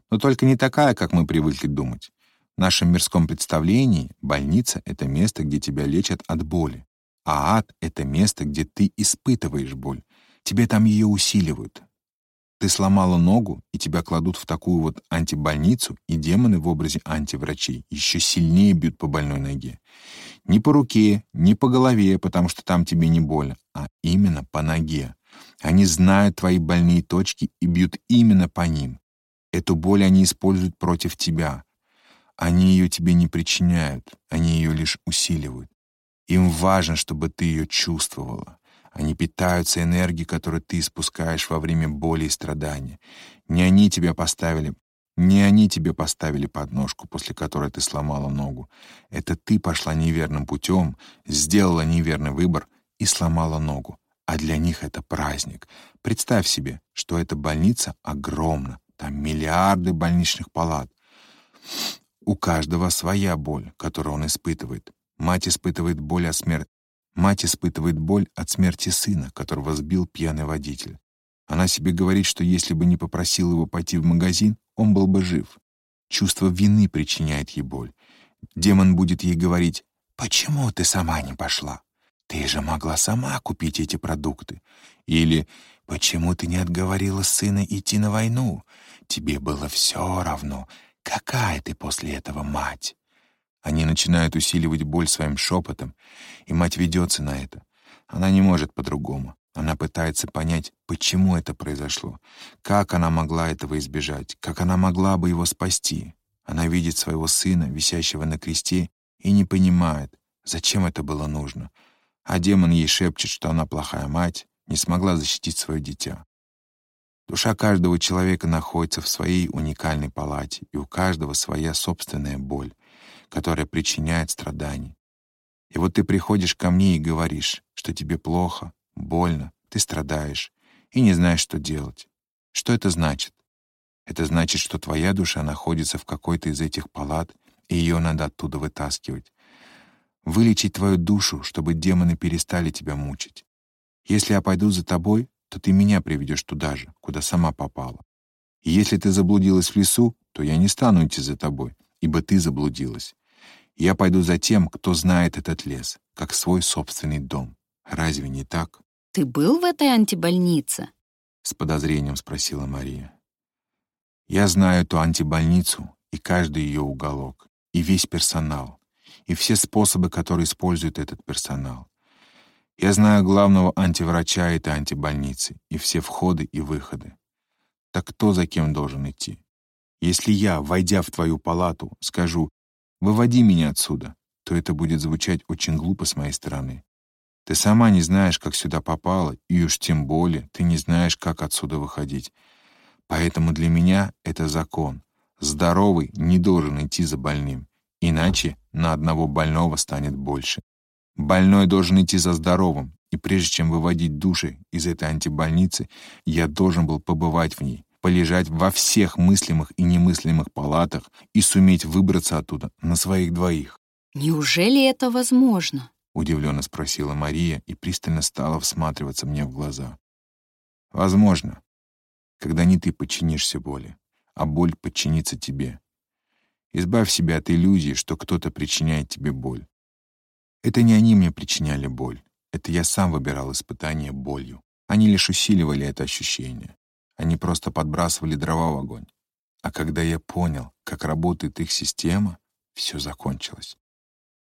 Но только не такая, как мы привыкли думать. В нашем мирском представлении больница — это место, где тебя лечат от боли. А ад — это место, где ты испытываешь боль. Тебе там ее усиливают. Ты сломала ногу, и тебя кладут в такую вот антибольницу, и демоны в образе антиврачей еще сильнее бьют по больной ноге. Не по руке, не по голове, потому что там тебе не больно, а именно по ноге. Они знают твои больные точки и бьют именно по ним. Эту боль они используют против тебя. Они ее тебе не причиняют, они ее лишь усиливают. Им важно, чтобы ты ее чувствовала. Они питаются энергией, которую ты испускаешь во время боли и страдания. Не они тебя поставили, не они тебе поставили подножку, после которой ты сломала ногу. Это ты пошла неверным путем, сделала неверный выбор и сломала ногу. А для них это праздник. Представь себе, что эта больница огромна, там миллиарды больничных палат. У каждого своя боль, которую он испытывает. Мать испытывает боль от смерти. Мать испытывает боль от смерти сына, которого сбил пьяный водитель. Она себе говорит, что если бы не попросил его пойти в магазин, он был бы жив. Чувство вины причиняет ей боль. Демон будет ей говорить, «Почему ты сама не пошла? Ты же могла сама купить эти продукты». Или «Почему ты не отговорила сына идти на войну? Тебе было все равно. Какая ты после этого мать?» Они начинают усиливать боль своим шепотом, и мать ведется на это. Она не может по-другому. Она пытается понять, почему это произошло, как она могла этого избежать, как она могла бы его спасти. Она видит своего сына, висящего на кресте, и не понимает, зачем это было нужно. А демон ей шепчет, что она плохая мать, не смогла защитить свое дитя. Душа каждого человека находится в своей уникальной палате, и у каждого своя собственная боль которая причиняет страдания. И вот ты приходишь ко мне и говоришь, что тебе плохо, больно, ты страдаешь и не знаешь, что делать. Что это значит? Это значит, что твоя душа находится в какой-то из этих палат, и ее надо оттуда вытаскивать. Вылечить твою душу, чтобы демоны перестали тебя мучить. Если я пойду за тобой, то ты меня приведешь туда же, куда сама попала. И если ты заблудилась в лесу, то я не стану идти за тобой, ибо ты заблудилась. Я пойду за тем, кто знает этот лес, как свой собственный дом. Разве не так? Ты был в этой антибольнице? С подозрением спросила Мария. Я знаю эту антибольницу и каждый ее уголок, и весь персонал, и все способы, которые использует этот персонал. Я знаю главного антиврача этой антибольницы и все входы и выходы. Так кто за кем должен идти? Если я, войдя в твою палату, скажу «Выводи меня отсюда», то это будет звучать очень глупо с моей стороны. Ты сама не знаешь, как сюда попала, и уж тем более ты не знаешь, как отсюда выходить. Поэтому для меня это закон. Здоровый не должен идти за больным, иначе на одного больного станет больше. Больной должен идти за здоровым, и прежде чем выводить души из этой антибольницы, я должен был побывать в ней, полежать во всех мыслимых и немыслимых палатах и суметь выбраться оттуда на своих двоих. «Неужели это возможно?» — удивленно спросила Мария и пристально стала всматриваться мне в глаза. «Возможно, когда не ты подчинишься боли, а боль подчинится тебе. Избавь себя от иллюзии, что кто-то причиняет тебе боль. Это не они мне причиняли боль, это я сам выбирал испытание болью. Они лишь усиливали это ощущение. Они просто подбрасывали дрова в огонь. А когда я понял, как работает их система, все закончилось.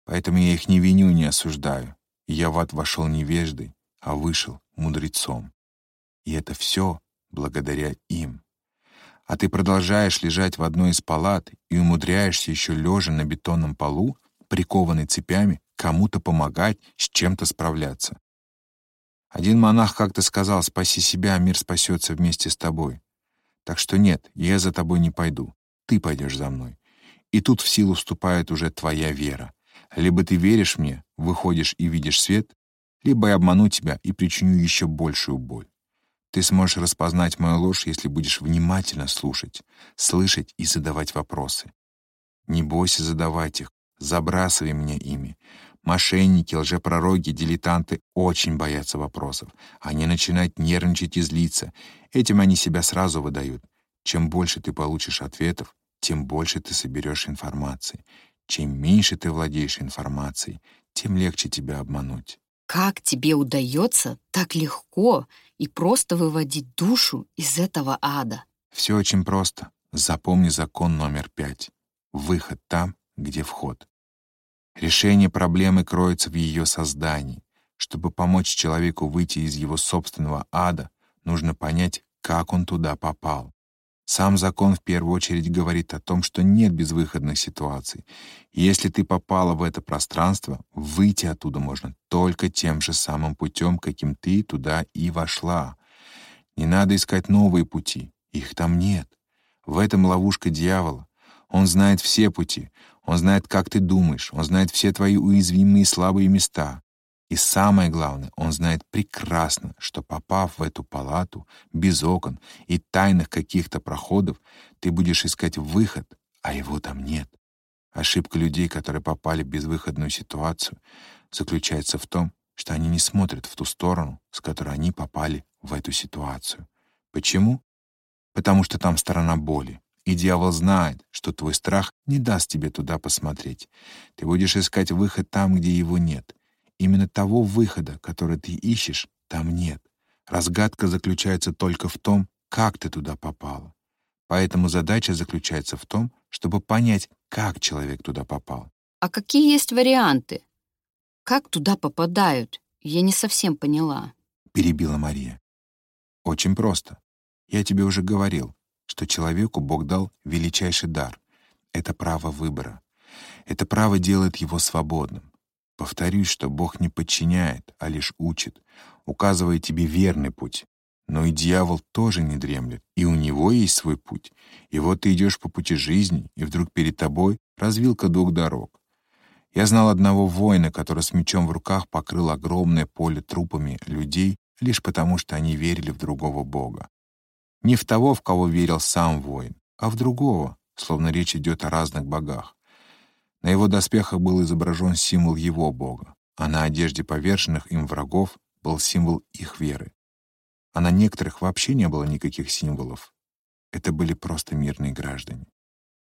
Поэтому я их не виню, не осуждаю. Я в ад вошел невеждой, а вышел мудрецом. И это все благодаря им. А ты продолжаешь лежать в одной из палат и умудряешься еще лежа на бетонном полу, прикованный цепями, кому-то помогать, с чем-то справляться. Один монах как-то сказал, спаси себя, а мир спасется вместе с тобой. Так что нет, я за тобой не пойду, ты пойдешь за мной. И тут в силу вступает уже твоя вера. Либо ты веришь мне, выходишь и видишь свет, либо я обману тебя и причиню еще большую боль. Ты сможешь распознать мою ложь, если будешь внимательно слушать, слышать и задавать вопросы. Не бойся задавать их, забрасывай мне ими. Мошенники, лжепророги, дилетанты очень боятся вопросов. Они начинают нервничать и злиться. Этим они себя сразу выдают. Чем больше ты получишь ответов, тем больше ты соберешь информации. Чем меньше ты владеешь информацией, тем легче тебя обмануть. Как тебе удается так легко и просто выводить душу из этого ада? Все очень просто. Запомни закон номер пять. Выход там, где вход. Решение проблемы кроется в ее создании. Чтобы помочь человеку выйти из его собственного ада, нужно понять, как он туда попал. Сам закон в первую очередь говорит о том, что нет безвыходных ситуаций. Если ты попала в это пространство, выйти оттуда можно только тем же самым путем, каким ты туда и вошла. Не надо искать новые пути, их там нет. В этом ловушка дьявола. Он знает все пути, он знает, как ты думаешь, он знает все твои уязвимые слабые места. И самое главное, он знает прекрасно, что попав в эту палату, без окон и тайных каких-то проходов, ты будешь искать выход, а его там нет. Ошибка людей, которые попали в безвыходную ситуацию, заключается в том, что они не смотрят в ту сторону, с которой они попали в эту ситуацию. Почему? Потому что там сторона боли. И дьявол знает, что твой страх не даст тебе туда посмотреть. Ты будешь искать выход там, где его нет. Именно того выхода, который ты ищешь, там нет. Разгадка заключается только в том, как ты туда попала. Поэтому задача заключается в том, чтобы понять, как человек туда попал. А какие есть варианты? Как туда попадают? Я не совсем поняла. Перебила Мария. Очень просто. Я тебе уже говорил, что человеку Бог дал величайший дар. Это право выбора. Это право делает его свободным. Повторюсь, что Бог не подчиняет, а лишь учит, указывая тебе верный путь. Но и дьявол тоже не дремлет, и у него есть свой путь. И вот ты идешь по пути жизни, и вдруг перед тобой развилка двух дорог. Я знал одного воина, который с мечом в руках покрыл огромное поле трупами людей лишь потому, что они верили в другого бога. Не в того, в кого верил сам воин, а в другого, словно речь идет о разных богах. На его доспехах был изображен символ его бога, а на одежде поверженных им врагов был символ их веры. А на некоторых вообще не было никаких символов. Это были просто мирные граждане.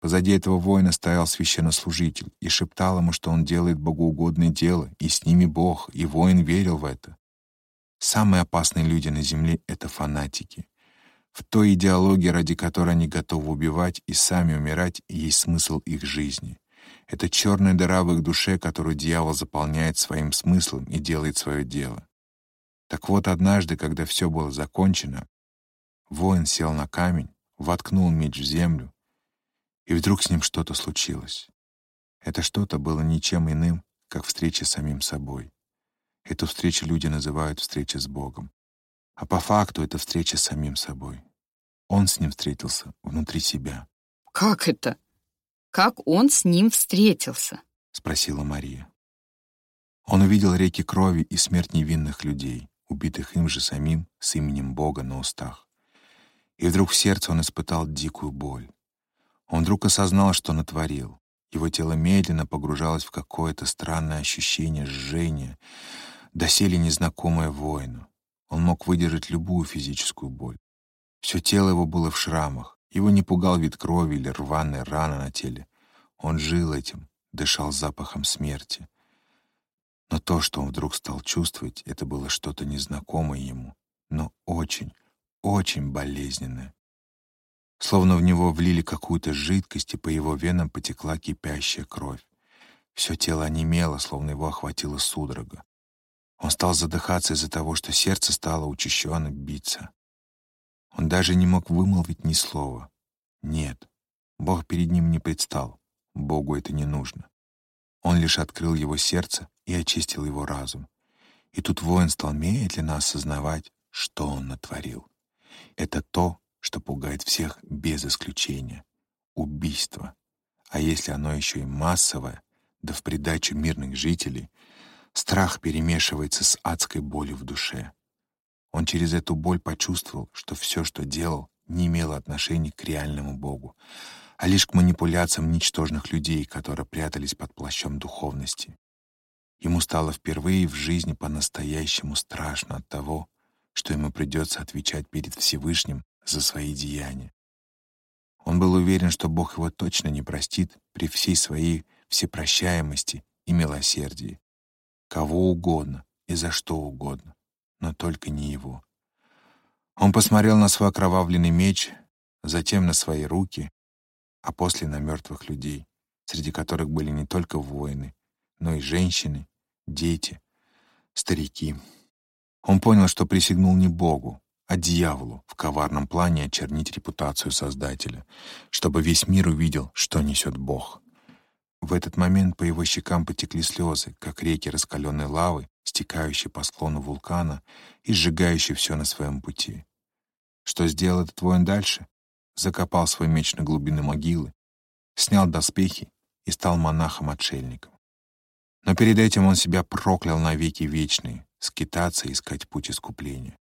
Позади этого воина стоял священнослужитель и шептал ему, что он делает богоугодное дело, и с ними Бог, и воин верил в это. Самые опасные люди на земле — это фанатики. В той идеологии, ради которой они готовы убивать и сами умирать, есть смысл их жизни — это черная дыра в их душе, которую дьявол заполняет своим смыслом и делает свое дело. Так вот, однажды, когда все было закончено, воин сел на камень, воткнул меч в землю, и вдруг с ним что-то случилось. Это что-то было ничем иным, как встреча с самим собой. Эту встречу люди называют встречей с Богом. А по факту это встреча с самим собой. Он с ним встретился внутри себя. «Как это?» как он с ним встретился?» — спросила Мария. Он увидел реки крови и смерть невинных людей, убитых им же самим с именем Бога на устах. И вдруг в сердце он испытал дикую боль. Он вдруг осознал, что натворил. Его тело медленно погружалось в какое-то странное ощущение жжения, доселе незнакомое воину. Он мог выдержать любую физическую боль. Все тело его было в шрамах, его не пугал вид крови или рваной раны на теле. Он жил этим, дышал запахом смерти. Но то, что он вдруг стал чувствовать, это было что-то незнакомое ему, но очень, очень болезненное. Словно в него влили какую-то жидкость, и по его венам потекла кипящая кровь. Все тело онемело, словно его охватила судорога. Он стал задыхаться из-за того, что сердце стало учащенно биться. Он даже не мог вымолвить ни слова. Нет, Бог перед ним не предстал. Богу это не нужно. Он лишь открыл его сердце и очистил его разум. И тут воин стал медленно осознавать, что он натворил. Это то, что пугает всех без исключения. Убийство. А если оно еще и массовое, да в придачу мирных жителей, страх перемешивается с адской болью в душе. Он через эту боль почувствовал, что все, что делал, не имело отношения к реальному Богу, а лишь к манипуляциям ничтожных людей, которые прятались под плащом духовности. Ему стало впервые в жизни по-настоящему страшно от того, что ему придется отвечать перед Всевышним за свои деяния. Он был уверен, что Бог его точно не простит при всей своей всепрощаемости и милосердии. Кого угодно и за что угодно, но только не его. Он посмотрел на свой окровавленный меч, затем на свои руки, а после на мертвых людей, среди которых были не только воины, но и женщины, дети, старики. Он понял, что присягнул не Богу, а дьяволу в коварном плане очернить репутацию Создателя, чтобы весь мир увидел, что несет Бог. В этот момент по его щекам потекли слезы, как реки раскаленной лавы, стекающие по склону вулкана и сжигающие все на своем пути. Что сделал этот воин дальше? Закопал свой меч на глубины могилы, снял доспехи и стал монахом-отшельником. Но перед этим он себя проклял навеки вечные, скитаться и искать путь искупления.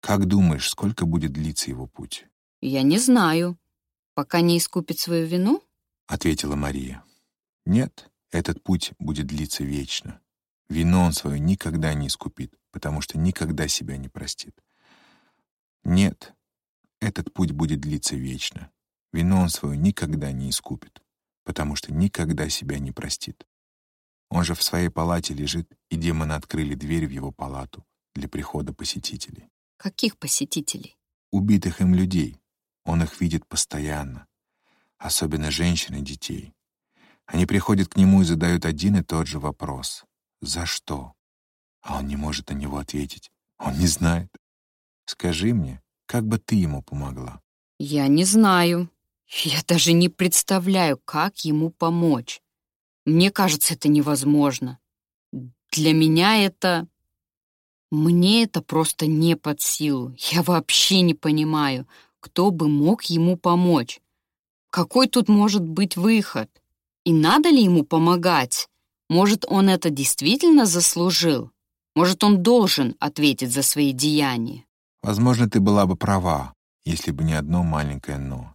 Как думаешь, сколько будет длиться его путь? Я не знаю. Пока не искупит свою вину? Ответила Мария. Нет, этот путь будет длиться вечно. Вину он свою никогда не искупит, потому что никогда себя не простит. Нет, этот путь будет длиться вечно. Вину он свою никогда не искупит, потому что никогда себя не простит. Он же в своей палате лежит, и демоны открыли дверь в его палату для прихода посетителей. Каких посетителей? Убитых им людей. Он их видит постоянно. Особенно женщин и детей. Они приходят к нему и задают один и тот же вопрос. «За что?» А он не может на него ответить. Он не знает. Скажи мне, как бы ты ему помогла? Я не знаю. Я даже не представляю, как ему помочь. Мне кажется, это невозможно. Для меня это... Мне это просто не под силу. Я вообще не понимаю, кто бы мог ему помочь. Какой тут может быть выход? И надо ли ему помогать? Может, он это действительно заслужил? Может, он должен ответить за свои деяния? Возможно, ты была бы права, если бы не одно маленькое «но».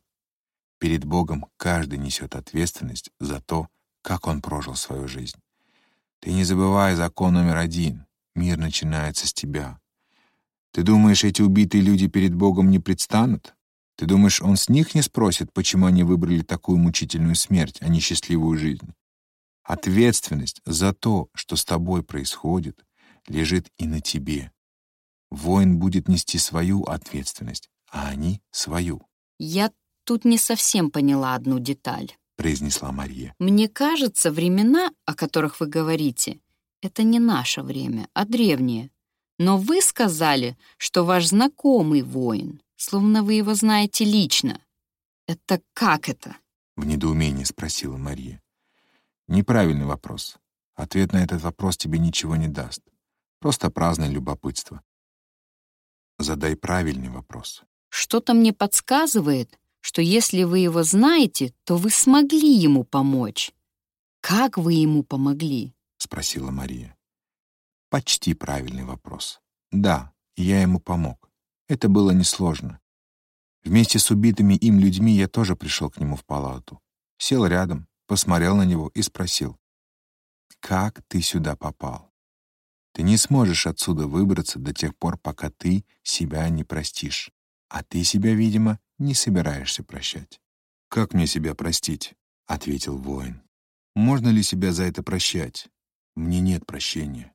Перед Богом каждый несет ответственность за то, как он прожил свою жизнь. Ты не забывай закон номер один. Мир начинается с тебя. Ты думаешь, эти убитые люди перед Богом не предстанут? Ты думаешь, он с них не спросит, почему они выбрали такую мучительную смерть, а не счастливую жизнь? Ответственность за то, что с тобой происходит, лежит и на тебе. Воин будет нести свою ответственность, а они — свою. Я тут не совсем поняла одну деталь, — произнесла Мария. Мне кажется, времена, о которых вы говорите, это не наше время, а древнее. Но вы сказали, что ваш знакомый воин, словно вы его знаете лично. Это как это? В недоумении спросила Мария. Неправильный вопрос. Ответ на этот вопрос тебе ничего не даст. Просто праздное любопытство. Задай правильный вопрос. Что-то мне подсказывает, что если вы его знаете, то вы смогли ему помочь. Как вы ему помогли? — спросила Мария. «Почти правильный вопрос. Да, я ему помог. Это было несложно. Вместе с убитыми им людьми я тоже пришел к нему в палату. Сел рядом, посмотрел на него и спросил, «Как ты сюда попал? Ты не сможешь отсюда выбраться до тех пор, пока ты себя не простишь. А ты себя, видимо, не собираешься прощать». «Как мне себя простить?» — ответил воин. «Можно ли себя за это прощать? Мне нет прощения.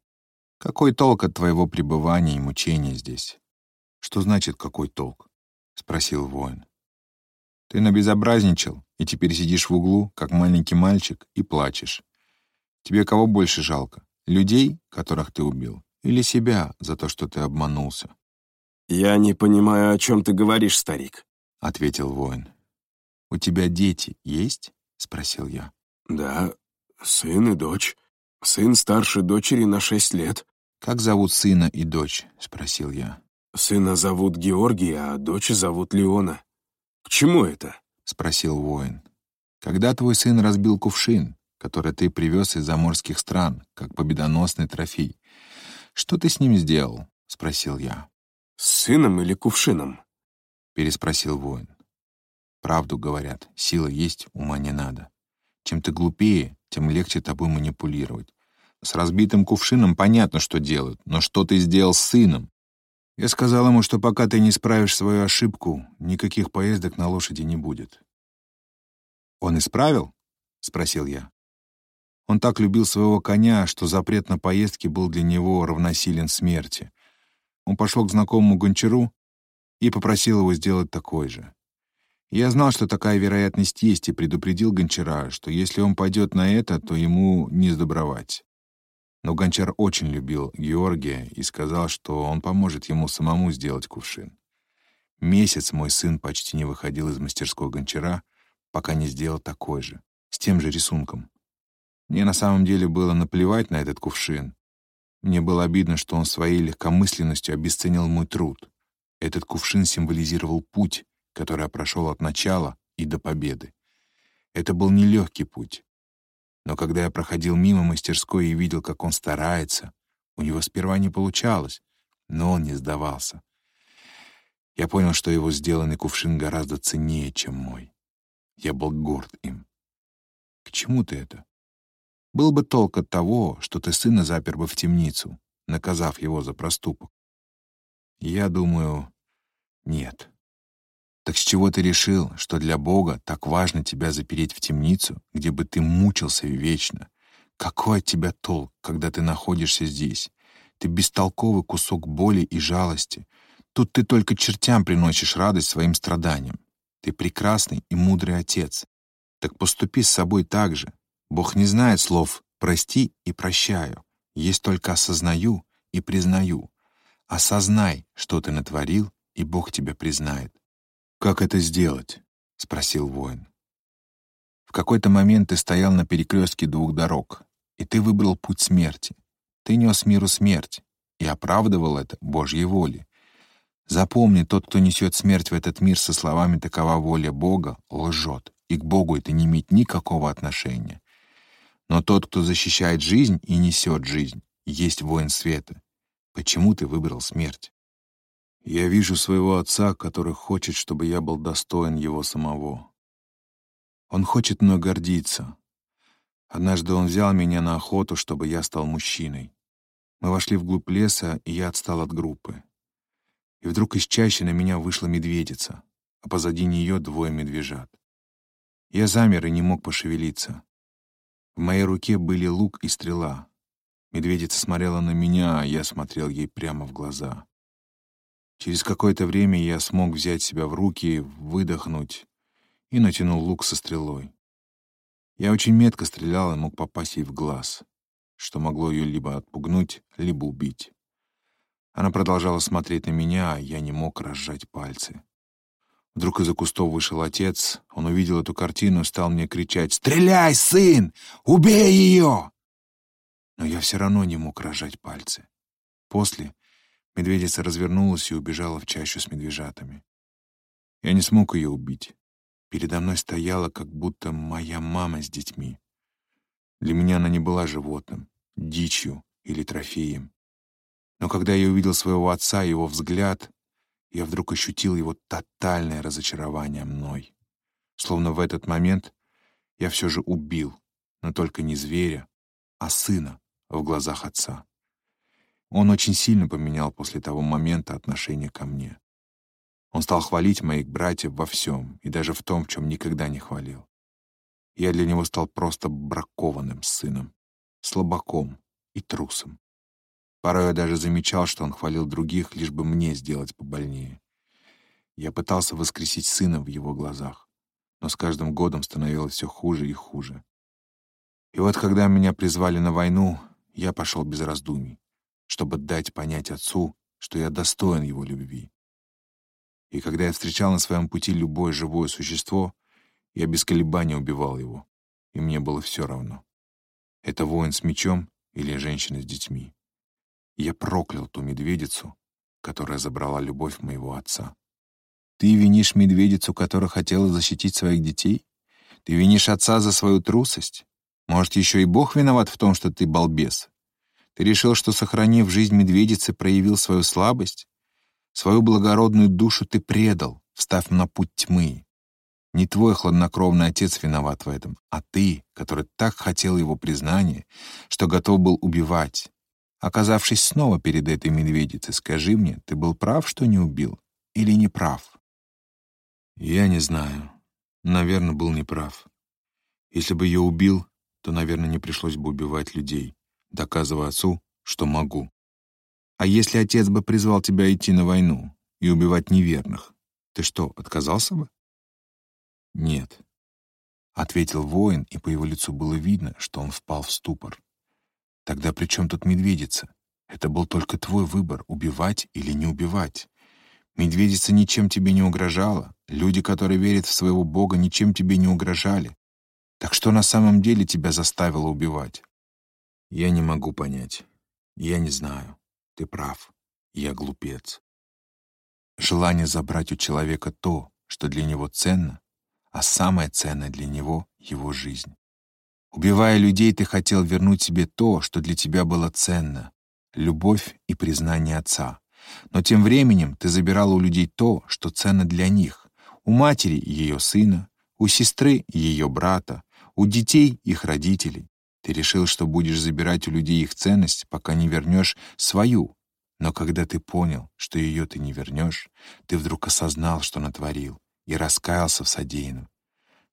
Какой толк от твоего пребывания и мучения здесь? Что значит «какой толк»? — спросил воин. Ты набезобразничал, и теперь сидишь в углу, как маленький мальчик, и плачешь. Тебе кого больше жалко? Людей, которых ты убил? Или себя за то, что ты обманулся?» «Я не понимаю, о чем ты говоришь, старик», — ответил воин. «У тебя дети есть?» — спросил я. «Да, сын и дочь. Сын старше дочери на шесть лет». «Как зовут сына и дочь?» — спросил я. «Сына зовут Георгий, а дочь зовут Леона. К чему это?» — спросил воин. «Когда твой сын разбил кувшин, который ты привез из заморских стран, как победоносный трофей, что ты с ним сделал?» — спросил я. «С сыном или кувшином?» — переспросил воин. «Правду говорят, сила есть, ума не надо. Чем ты глупее, тем легче тобой манипулировать. С разбитым кувшином понятно, что делают, но что ты сделал с сыном? Я сказал ему, что пока ты не исправишь свою ошибку, никаких поездок на лошади не будет. «Он исправил?» — спросил я. Он так любил своего коня, что запрет на поездки был для него равносилен смерти. Он пошел к знакомому гончару и попросил его сделать такой же. Я знал, что такая вероятность есть, и предупредил гончара, что если он пойдет на это, то ему не сдобровать. Но Гончар очень любил Георгия и сказал, что он поможет ему самому сделать кувшин. Месяц мой сын почти не выходил из мастерской Гончара, пока не сделал такой же, с тем же рисунком. Мне на самом деле было наплевать на этот кувшин. Мне было обидно, что он своей легкомысленностью обесценил мой труд. Этот кувшин символизировал путь, который я прошел от начала и до победы. Это был нелегкий путь, но когда я проходил мимо мастерской и видел, как он старается, у него сперва не получалось, но он не сдавался. Я понял, что его сделанный кувшин гораздо ценнее, чем мой. Я был горд им. К чему ты это? Был бы толк от того, что ты сына запер бы в темницу, наказав его за проступок. Я думаю, нет. Так с чего ты решил, что для Бога так важно тебя запереть в темницу, где бы ты мучился вечно? Какой от тебя толк, когда ты находишься здесь? Ты бестолковый кусок боли и жалости. Тут ты только чертям приносишь радость своим страданиям. Ты прекрасный и мудрый отец. Так поступи с собой так же. Бог не знает слов «прости» и «прощаю». Есть только «осознаю» и «признаю». Осознай, что ты натворил, и Бог тебя признает. «Как это сделать?» — спросил воин. «В какой-то момент ты стоял на перекрестке двух дорог, и ты выбрал путь смерти. Ты нес миру смерть и оправдывал это Божьей волей. Запомни, тот, кто несет смерть в этот мир со словами «такова воля Бога», лжет, и к Богу это не имеет никакого отношения. Но тот, кто защищает жизнь и несет жизнь, есть воин света. Почему ты выбрал смерть? Я вижу своего отца, который хочет, чтобы я был достоин его самого. Он хочет мной гордиться. Однажды он взял меня на охоту, чтобы я стал мужчиной. Мы вошли вглубь леса, и я отстал от группы. И вдруг из чащи на меня вышла медведица, а позади нее двое медвежат. Я замер и не мог пошевелиться. В моей руке были лук и стрела. Медведица смотрела на меня, а я смотрел ей прямо в глаза. Через какое-то время я смог взять себя в руки, выдохнуть и натянул лук со стрелой. Я очень метко стрелял и мог попасть ей в глаз, что могло ее либо отпугнуть, либо убить. Она продолжала смотреть на меня, а я не мог разжать пальцы. Вдруг из-за кустов вышел отец. Он увидел эту картину и стал мне кричать «Стреляй, сын! Убей ее!» Но я все равно не мог разжать пальцы. После Медведица развернулась и убежала в чащу с медвежатами. Я не смог ее убить. Передо мной стояла как будто моя мама с детьми. Для меня она не была животным, дичью или трофеем. Но когда я увидел своего отца и его взгляд, я вдруг ощутил его тотальное разочарование мной. Словно в этот момент я все же убил, но только не зверя, а сына в глазах отца. Он очень сильно поменял после того момента отношение ко мне. Он стал хвалить моих братьев во всем, и даже в том, в чем никогда не хвалил. Я для него стал просто бракованным сыном, слабаком и трусом. Порой я даже замечал, что он хвалил других, лишь бы мне сделать побольнее. Я пытался воскресить сына в его глазах, но с каждым годом становилось все хуже и хуже. И вот когда меня призвали на войну, я пошел без раздумий, чтобы дать понять отцу, что я достоин его любви. И когда я встречал на своем пути любое живое существо, я без колебаний убивал его, и мне было все равно. Это воин с мечом или женщина с детьми. Я проклял ту медведицу, которая забрала любовь моего отца. Ты винишь медведицу, которая хотела защитить своих детей? Ты винишь отца за свою трусость? Может, еще и Бог виноват в том, что ты балбес? Ты решил, что, сохранив жизнь медведицы, проявил свою слабость? Свою благородную душу ты предал, встав на путь тьмы. Не твой хладнокровный отец виноват в этом, а ты, который так хотел его признания, что готов был убивать. Оказавшись снова перед этой медведицей, скажи мне, ты был прав, что не убил, или не прав? Я не знаю. Наверное, был неправ. Если бы я убил, то, наверное, не пришлось бы убивать людей, доказывая отцу, что могу. А если отец бы призвал тебя идти на войну и убивать неверных, ты что, отказался бы? Нет. Ответил воин, и по его лицу было видно, что он впал в ступор. Тогда при чем тут медведица? Это был только твой выбор — убивать или не убивать. Медведица ничем тебе не угрожала. Люди, которые верят в своего бога, ничем тебе не угрожали. Так что на самом деле тебя заставило убивать? Я не могу понять. Я не знаю. Ты прав. Я глупец. Желание забрать у человека то, что для него ценно, а самое ценное для него — его жизнь. Убивая людей, ты хотел вернуть себе то, что для тебя было ценно — любовь и признание отца. Но тем временем ты забирал у людей то, что ценно для них — у матери ее сына, у сестры ее брата, у детей их родителей. Ты решил, что будешь забирать у людей их ценность, пока не вернешь свою. Но когда ты понял, что ее ты не вернешь, ты вдруг осознал, что натворил, и раскаялся в содеянном.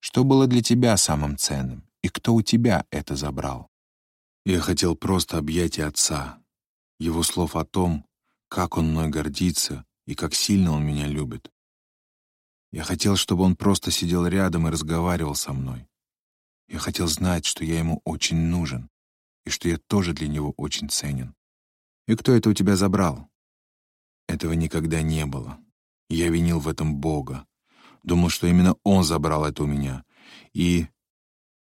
Что было для тебя самым ценным, и кто у тебя это забрал? Я хотел просто объятия отца, его слов о том, как он мной гордится и как сильно он меня любит. Я хотел, чтобы он просто сидел рядом и разговаривал со мной. Я хотел знать, что я ему очень нужен, и что я тоже для него очень ценен. И кто это у тебя забрал? Этого никогда не было. Я винил в этом Бога. Думал, что именно он забрал это у меня. И...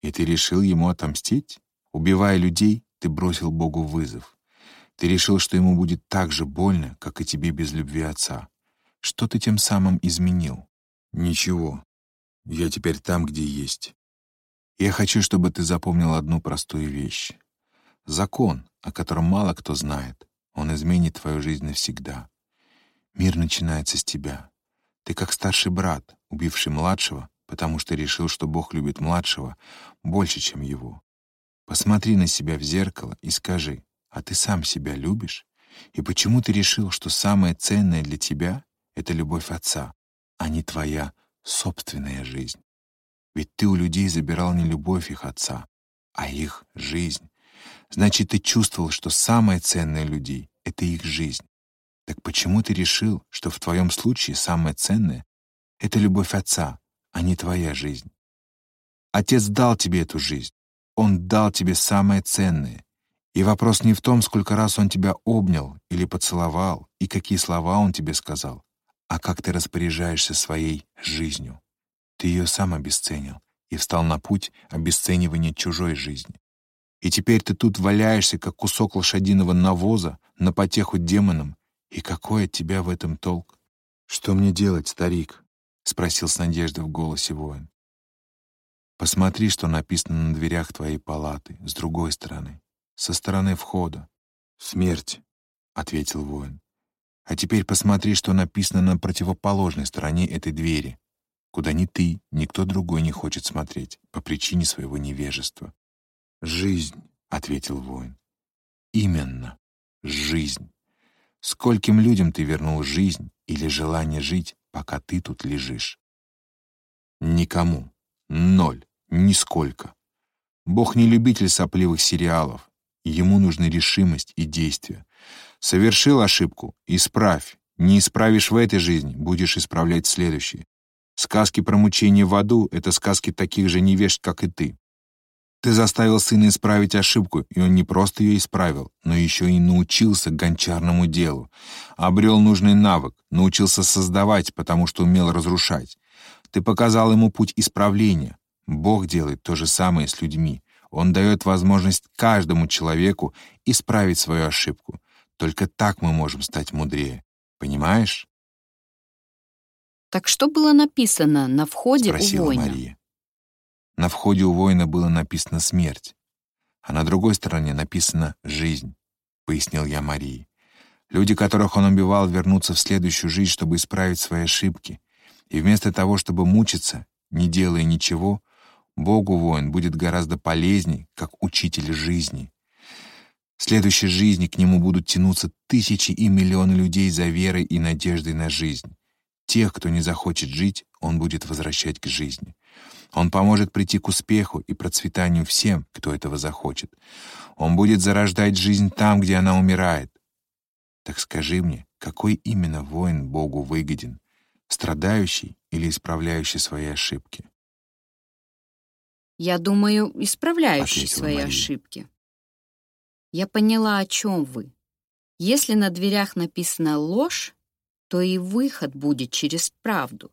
И ты решил ему отомстить? Убивая людей, ты бросил Богу вызов. Ты решил, что ему будет так же больно, как и тебе без любви отца. Что ты тем самым изменил? Ничего. Я теперь там, где есть. Я хочу, чтобы ты запомнил одну простую вещь. Закон, о котором мало кто знает, он изменит твою жизнь навсегда. Мир начинается с тебя. Ты как старший брат, убивший младшего, потому что решил, что Бог любит младшего больше, чем его. Посмотри на себя в зеркало и скажи, а ты сам себя любишь? И почему ты решил, что самое ценное для тебя — это любовь отца, а не твоя собственная жизнь? Ведь ты у людей забирал не любовь их отца, а их жизнь. Значит, ты чувствовал, что самое ценное людей — это их жизнь. Так почему ты решил, что в твоем случае самое ценное — это любовь отца, а не твоя жизнь? Отец дал тебе эту жизнь. Он дал тебе самое ценное. И вопрос не в том, сколько раз он тебя обнял или поцеловал, и какие слова он тебе сказал, а как ты распоряжаешься своей жизнью. Ты ее сам обесценил и встал на путь обесценивания чужой жизни. И теперь ты тут валяешься, как кусок лошадиного навоза, на потеху демонам. И какой от тебя в этом толк? «Что мне делать, старик?» — спросил с надеждой в голосе воин. «Посмотри, что написано на дверях твоей палаты, с другой стороны, со стороны входа. Смерть», — ответил воин. «А теперь посмотри, что написано на противоположной стороне этой двери, куда ни ты, ни кто другой не хочет смотреть по причине своего невежества. «Жизнь», — ответил воин. «Именно, жизнь. Скольким людям ты вернул жизнь или желание жить, пока ты тут лежишь?» «Никому. Ноль. Нисколько. Бог не любитель сопливых сериалов. Ему нужны решимость и действия. Совершил ошибку — исправь. Не исправишь в этой жизни — будешь исправлять в следующей. Сказки про мучение в аду — это сказки таких же невежд, как и ты. Ты заставил сына исправить ошибку, и он не просто ее исправил, но еще и научился гончарному делу. Обрел нужный навык, научился создавать, потому что умел разрушать. Ты показал ему путь исправления. Бог делает то же самое с людьми. Он дает возможность каждому человеку исправить свою ошибку. Только так мы можем стать мудрее. Понимаешь? Так что было написано на входе Спросила у воина? Мария. На входе у воина было написано «смерть», а на другой стороне написано «жизнь», — пояснил я Марии. Люди, которых он убивал, вернутся в следующую жизнь, чтобы исправить свои ошибки. И вместо того, чтобы мучиться, не делая ничего, Богу воин будет гораздо полезней, как учитель жизни. В следующей жизни к нему будут тянуться тысячи и миллионы людей за верой и надеждой на жизнь. Тех, кто не захочет жить, он будет возвращать к жизни. Он поможет прийти к успеху и процветанию всем, кто этого захочет. Он будет зарождать жизнь там, где она умирает. Так скажи мне, какой именно воин Богу выгоден? Страдающий или исправляющий свои ошибки? Я думаю, исправляющий Ответила свои Мария. ошибки. Я поняла, о чем вы. Если на дверях написано ложь, то и выход будет через правду.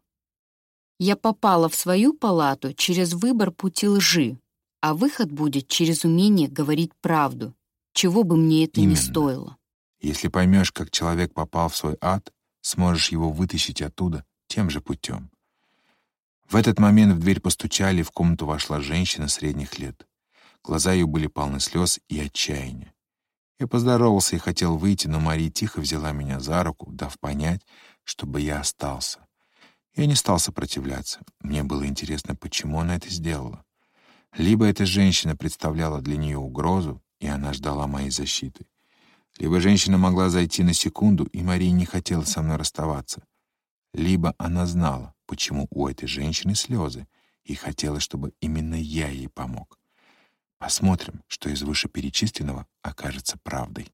Я попала в свою палату через выбор пути лжи, а выход будет через умение говорить правду, чего бы мне это ни Именно. стоило. Если поймешь, как человек попал в свой ад, сможешь его вытащить оттуда тем же путем. В этот момент в дверь постучали, и в комнату вошла женщина средних лет. Глаза ее были полны слез и отчаяния. Я поздоровался и хотел выйти, но Мария тихо взяла меня за руку, дав понять, чтобы я остался. Я не стал сопротивляться. Мне было интересно, почему она это сделала. Либо эта женщина представляла для нее угрозу, и она ждала моей защиты. Либо женщина могла зайти на секунду, и Мария не хотела со мной расставаться. Либо она знала, почему у этой женщины слезы, и хотела, чтобы именно я ей помог. Посмотрим, что из вышеперечисленного окажется правдой.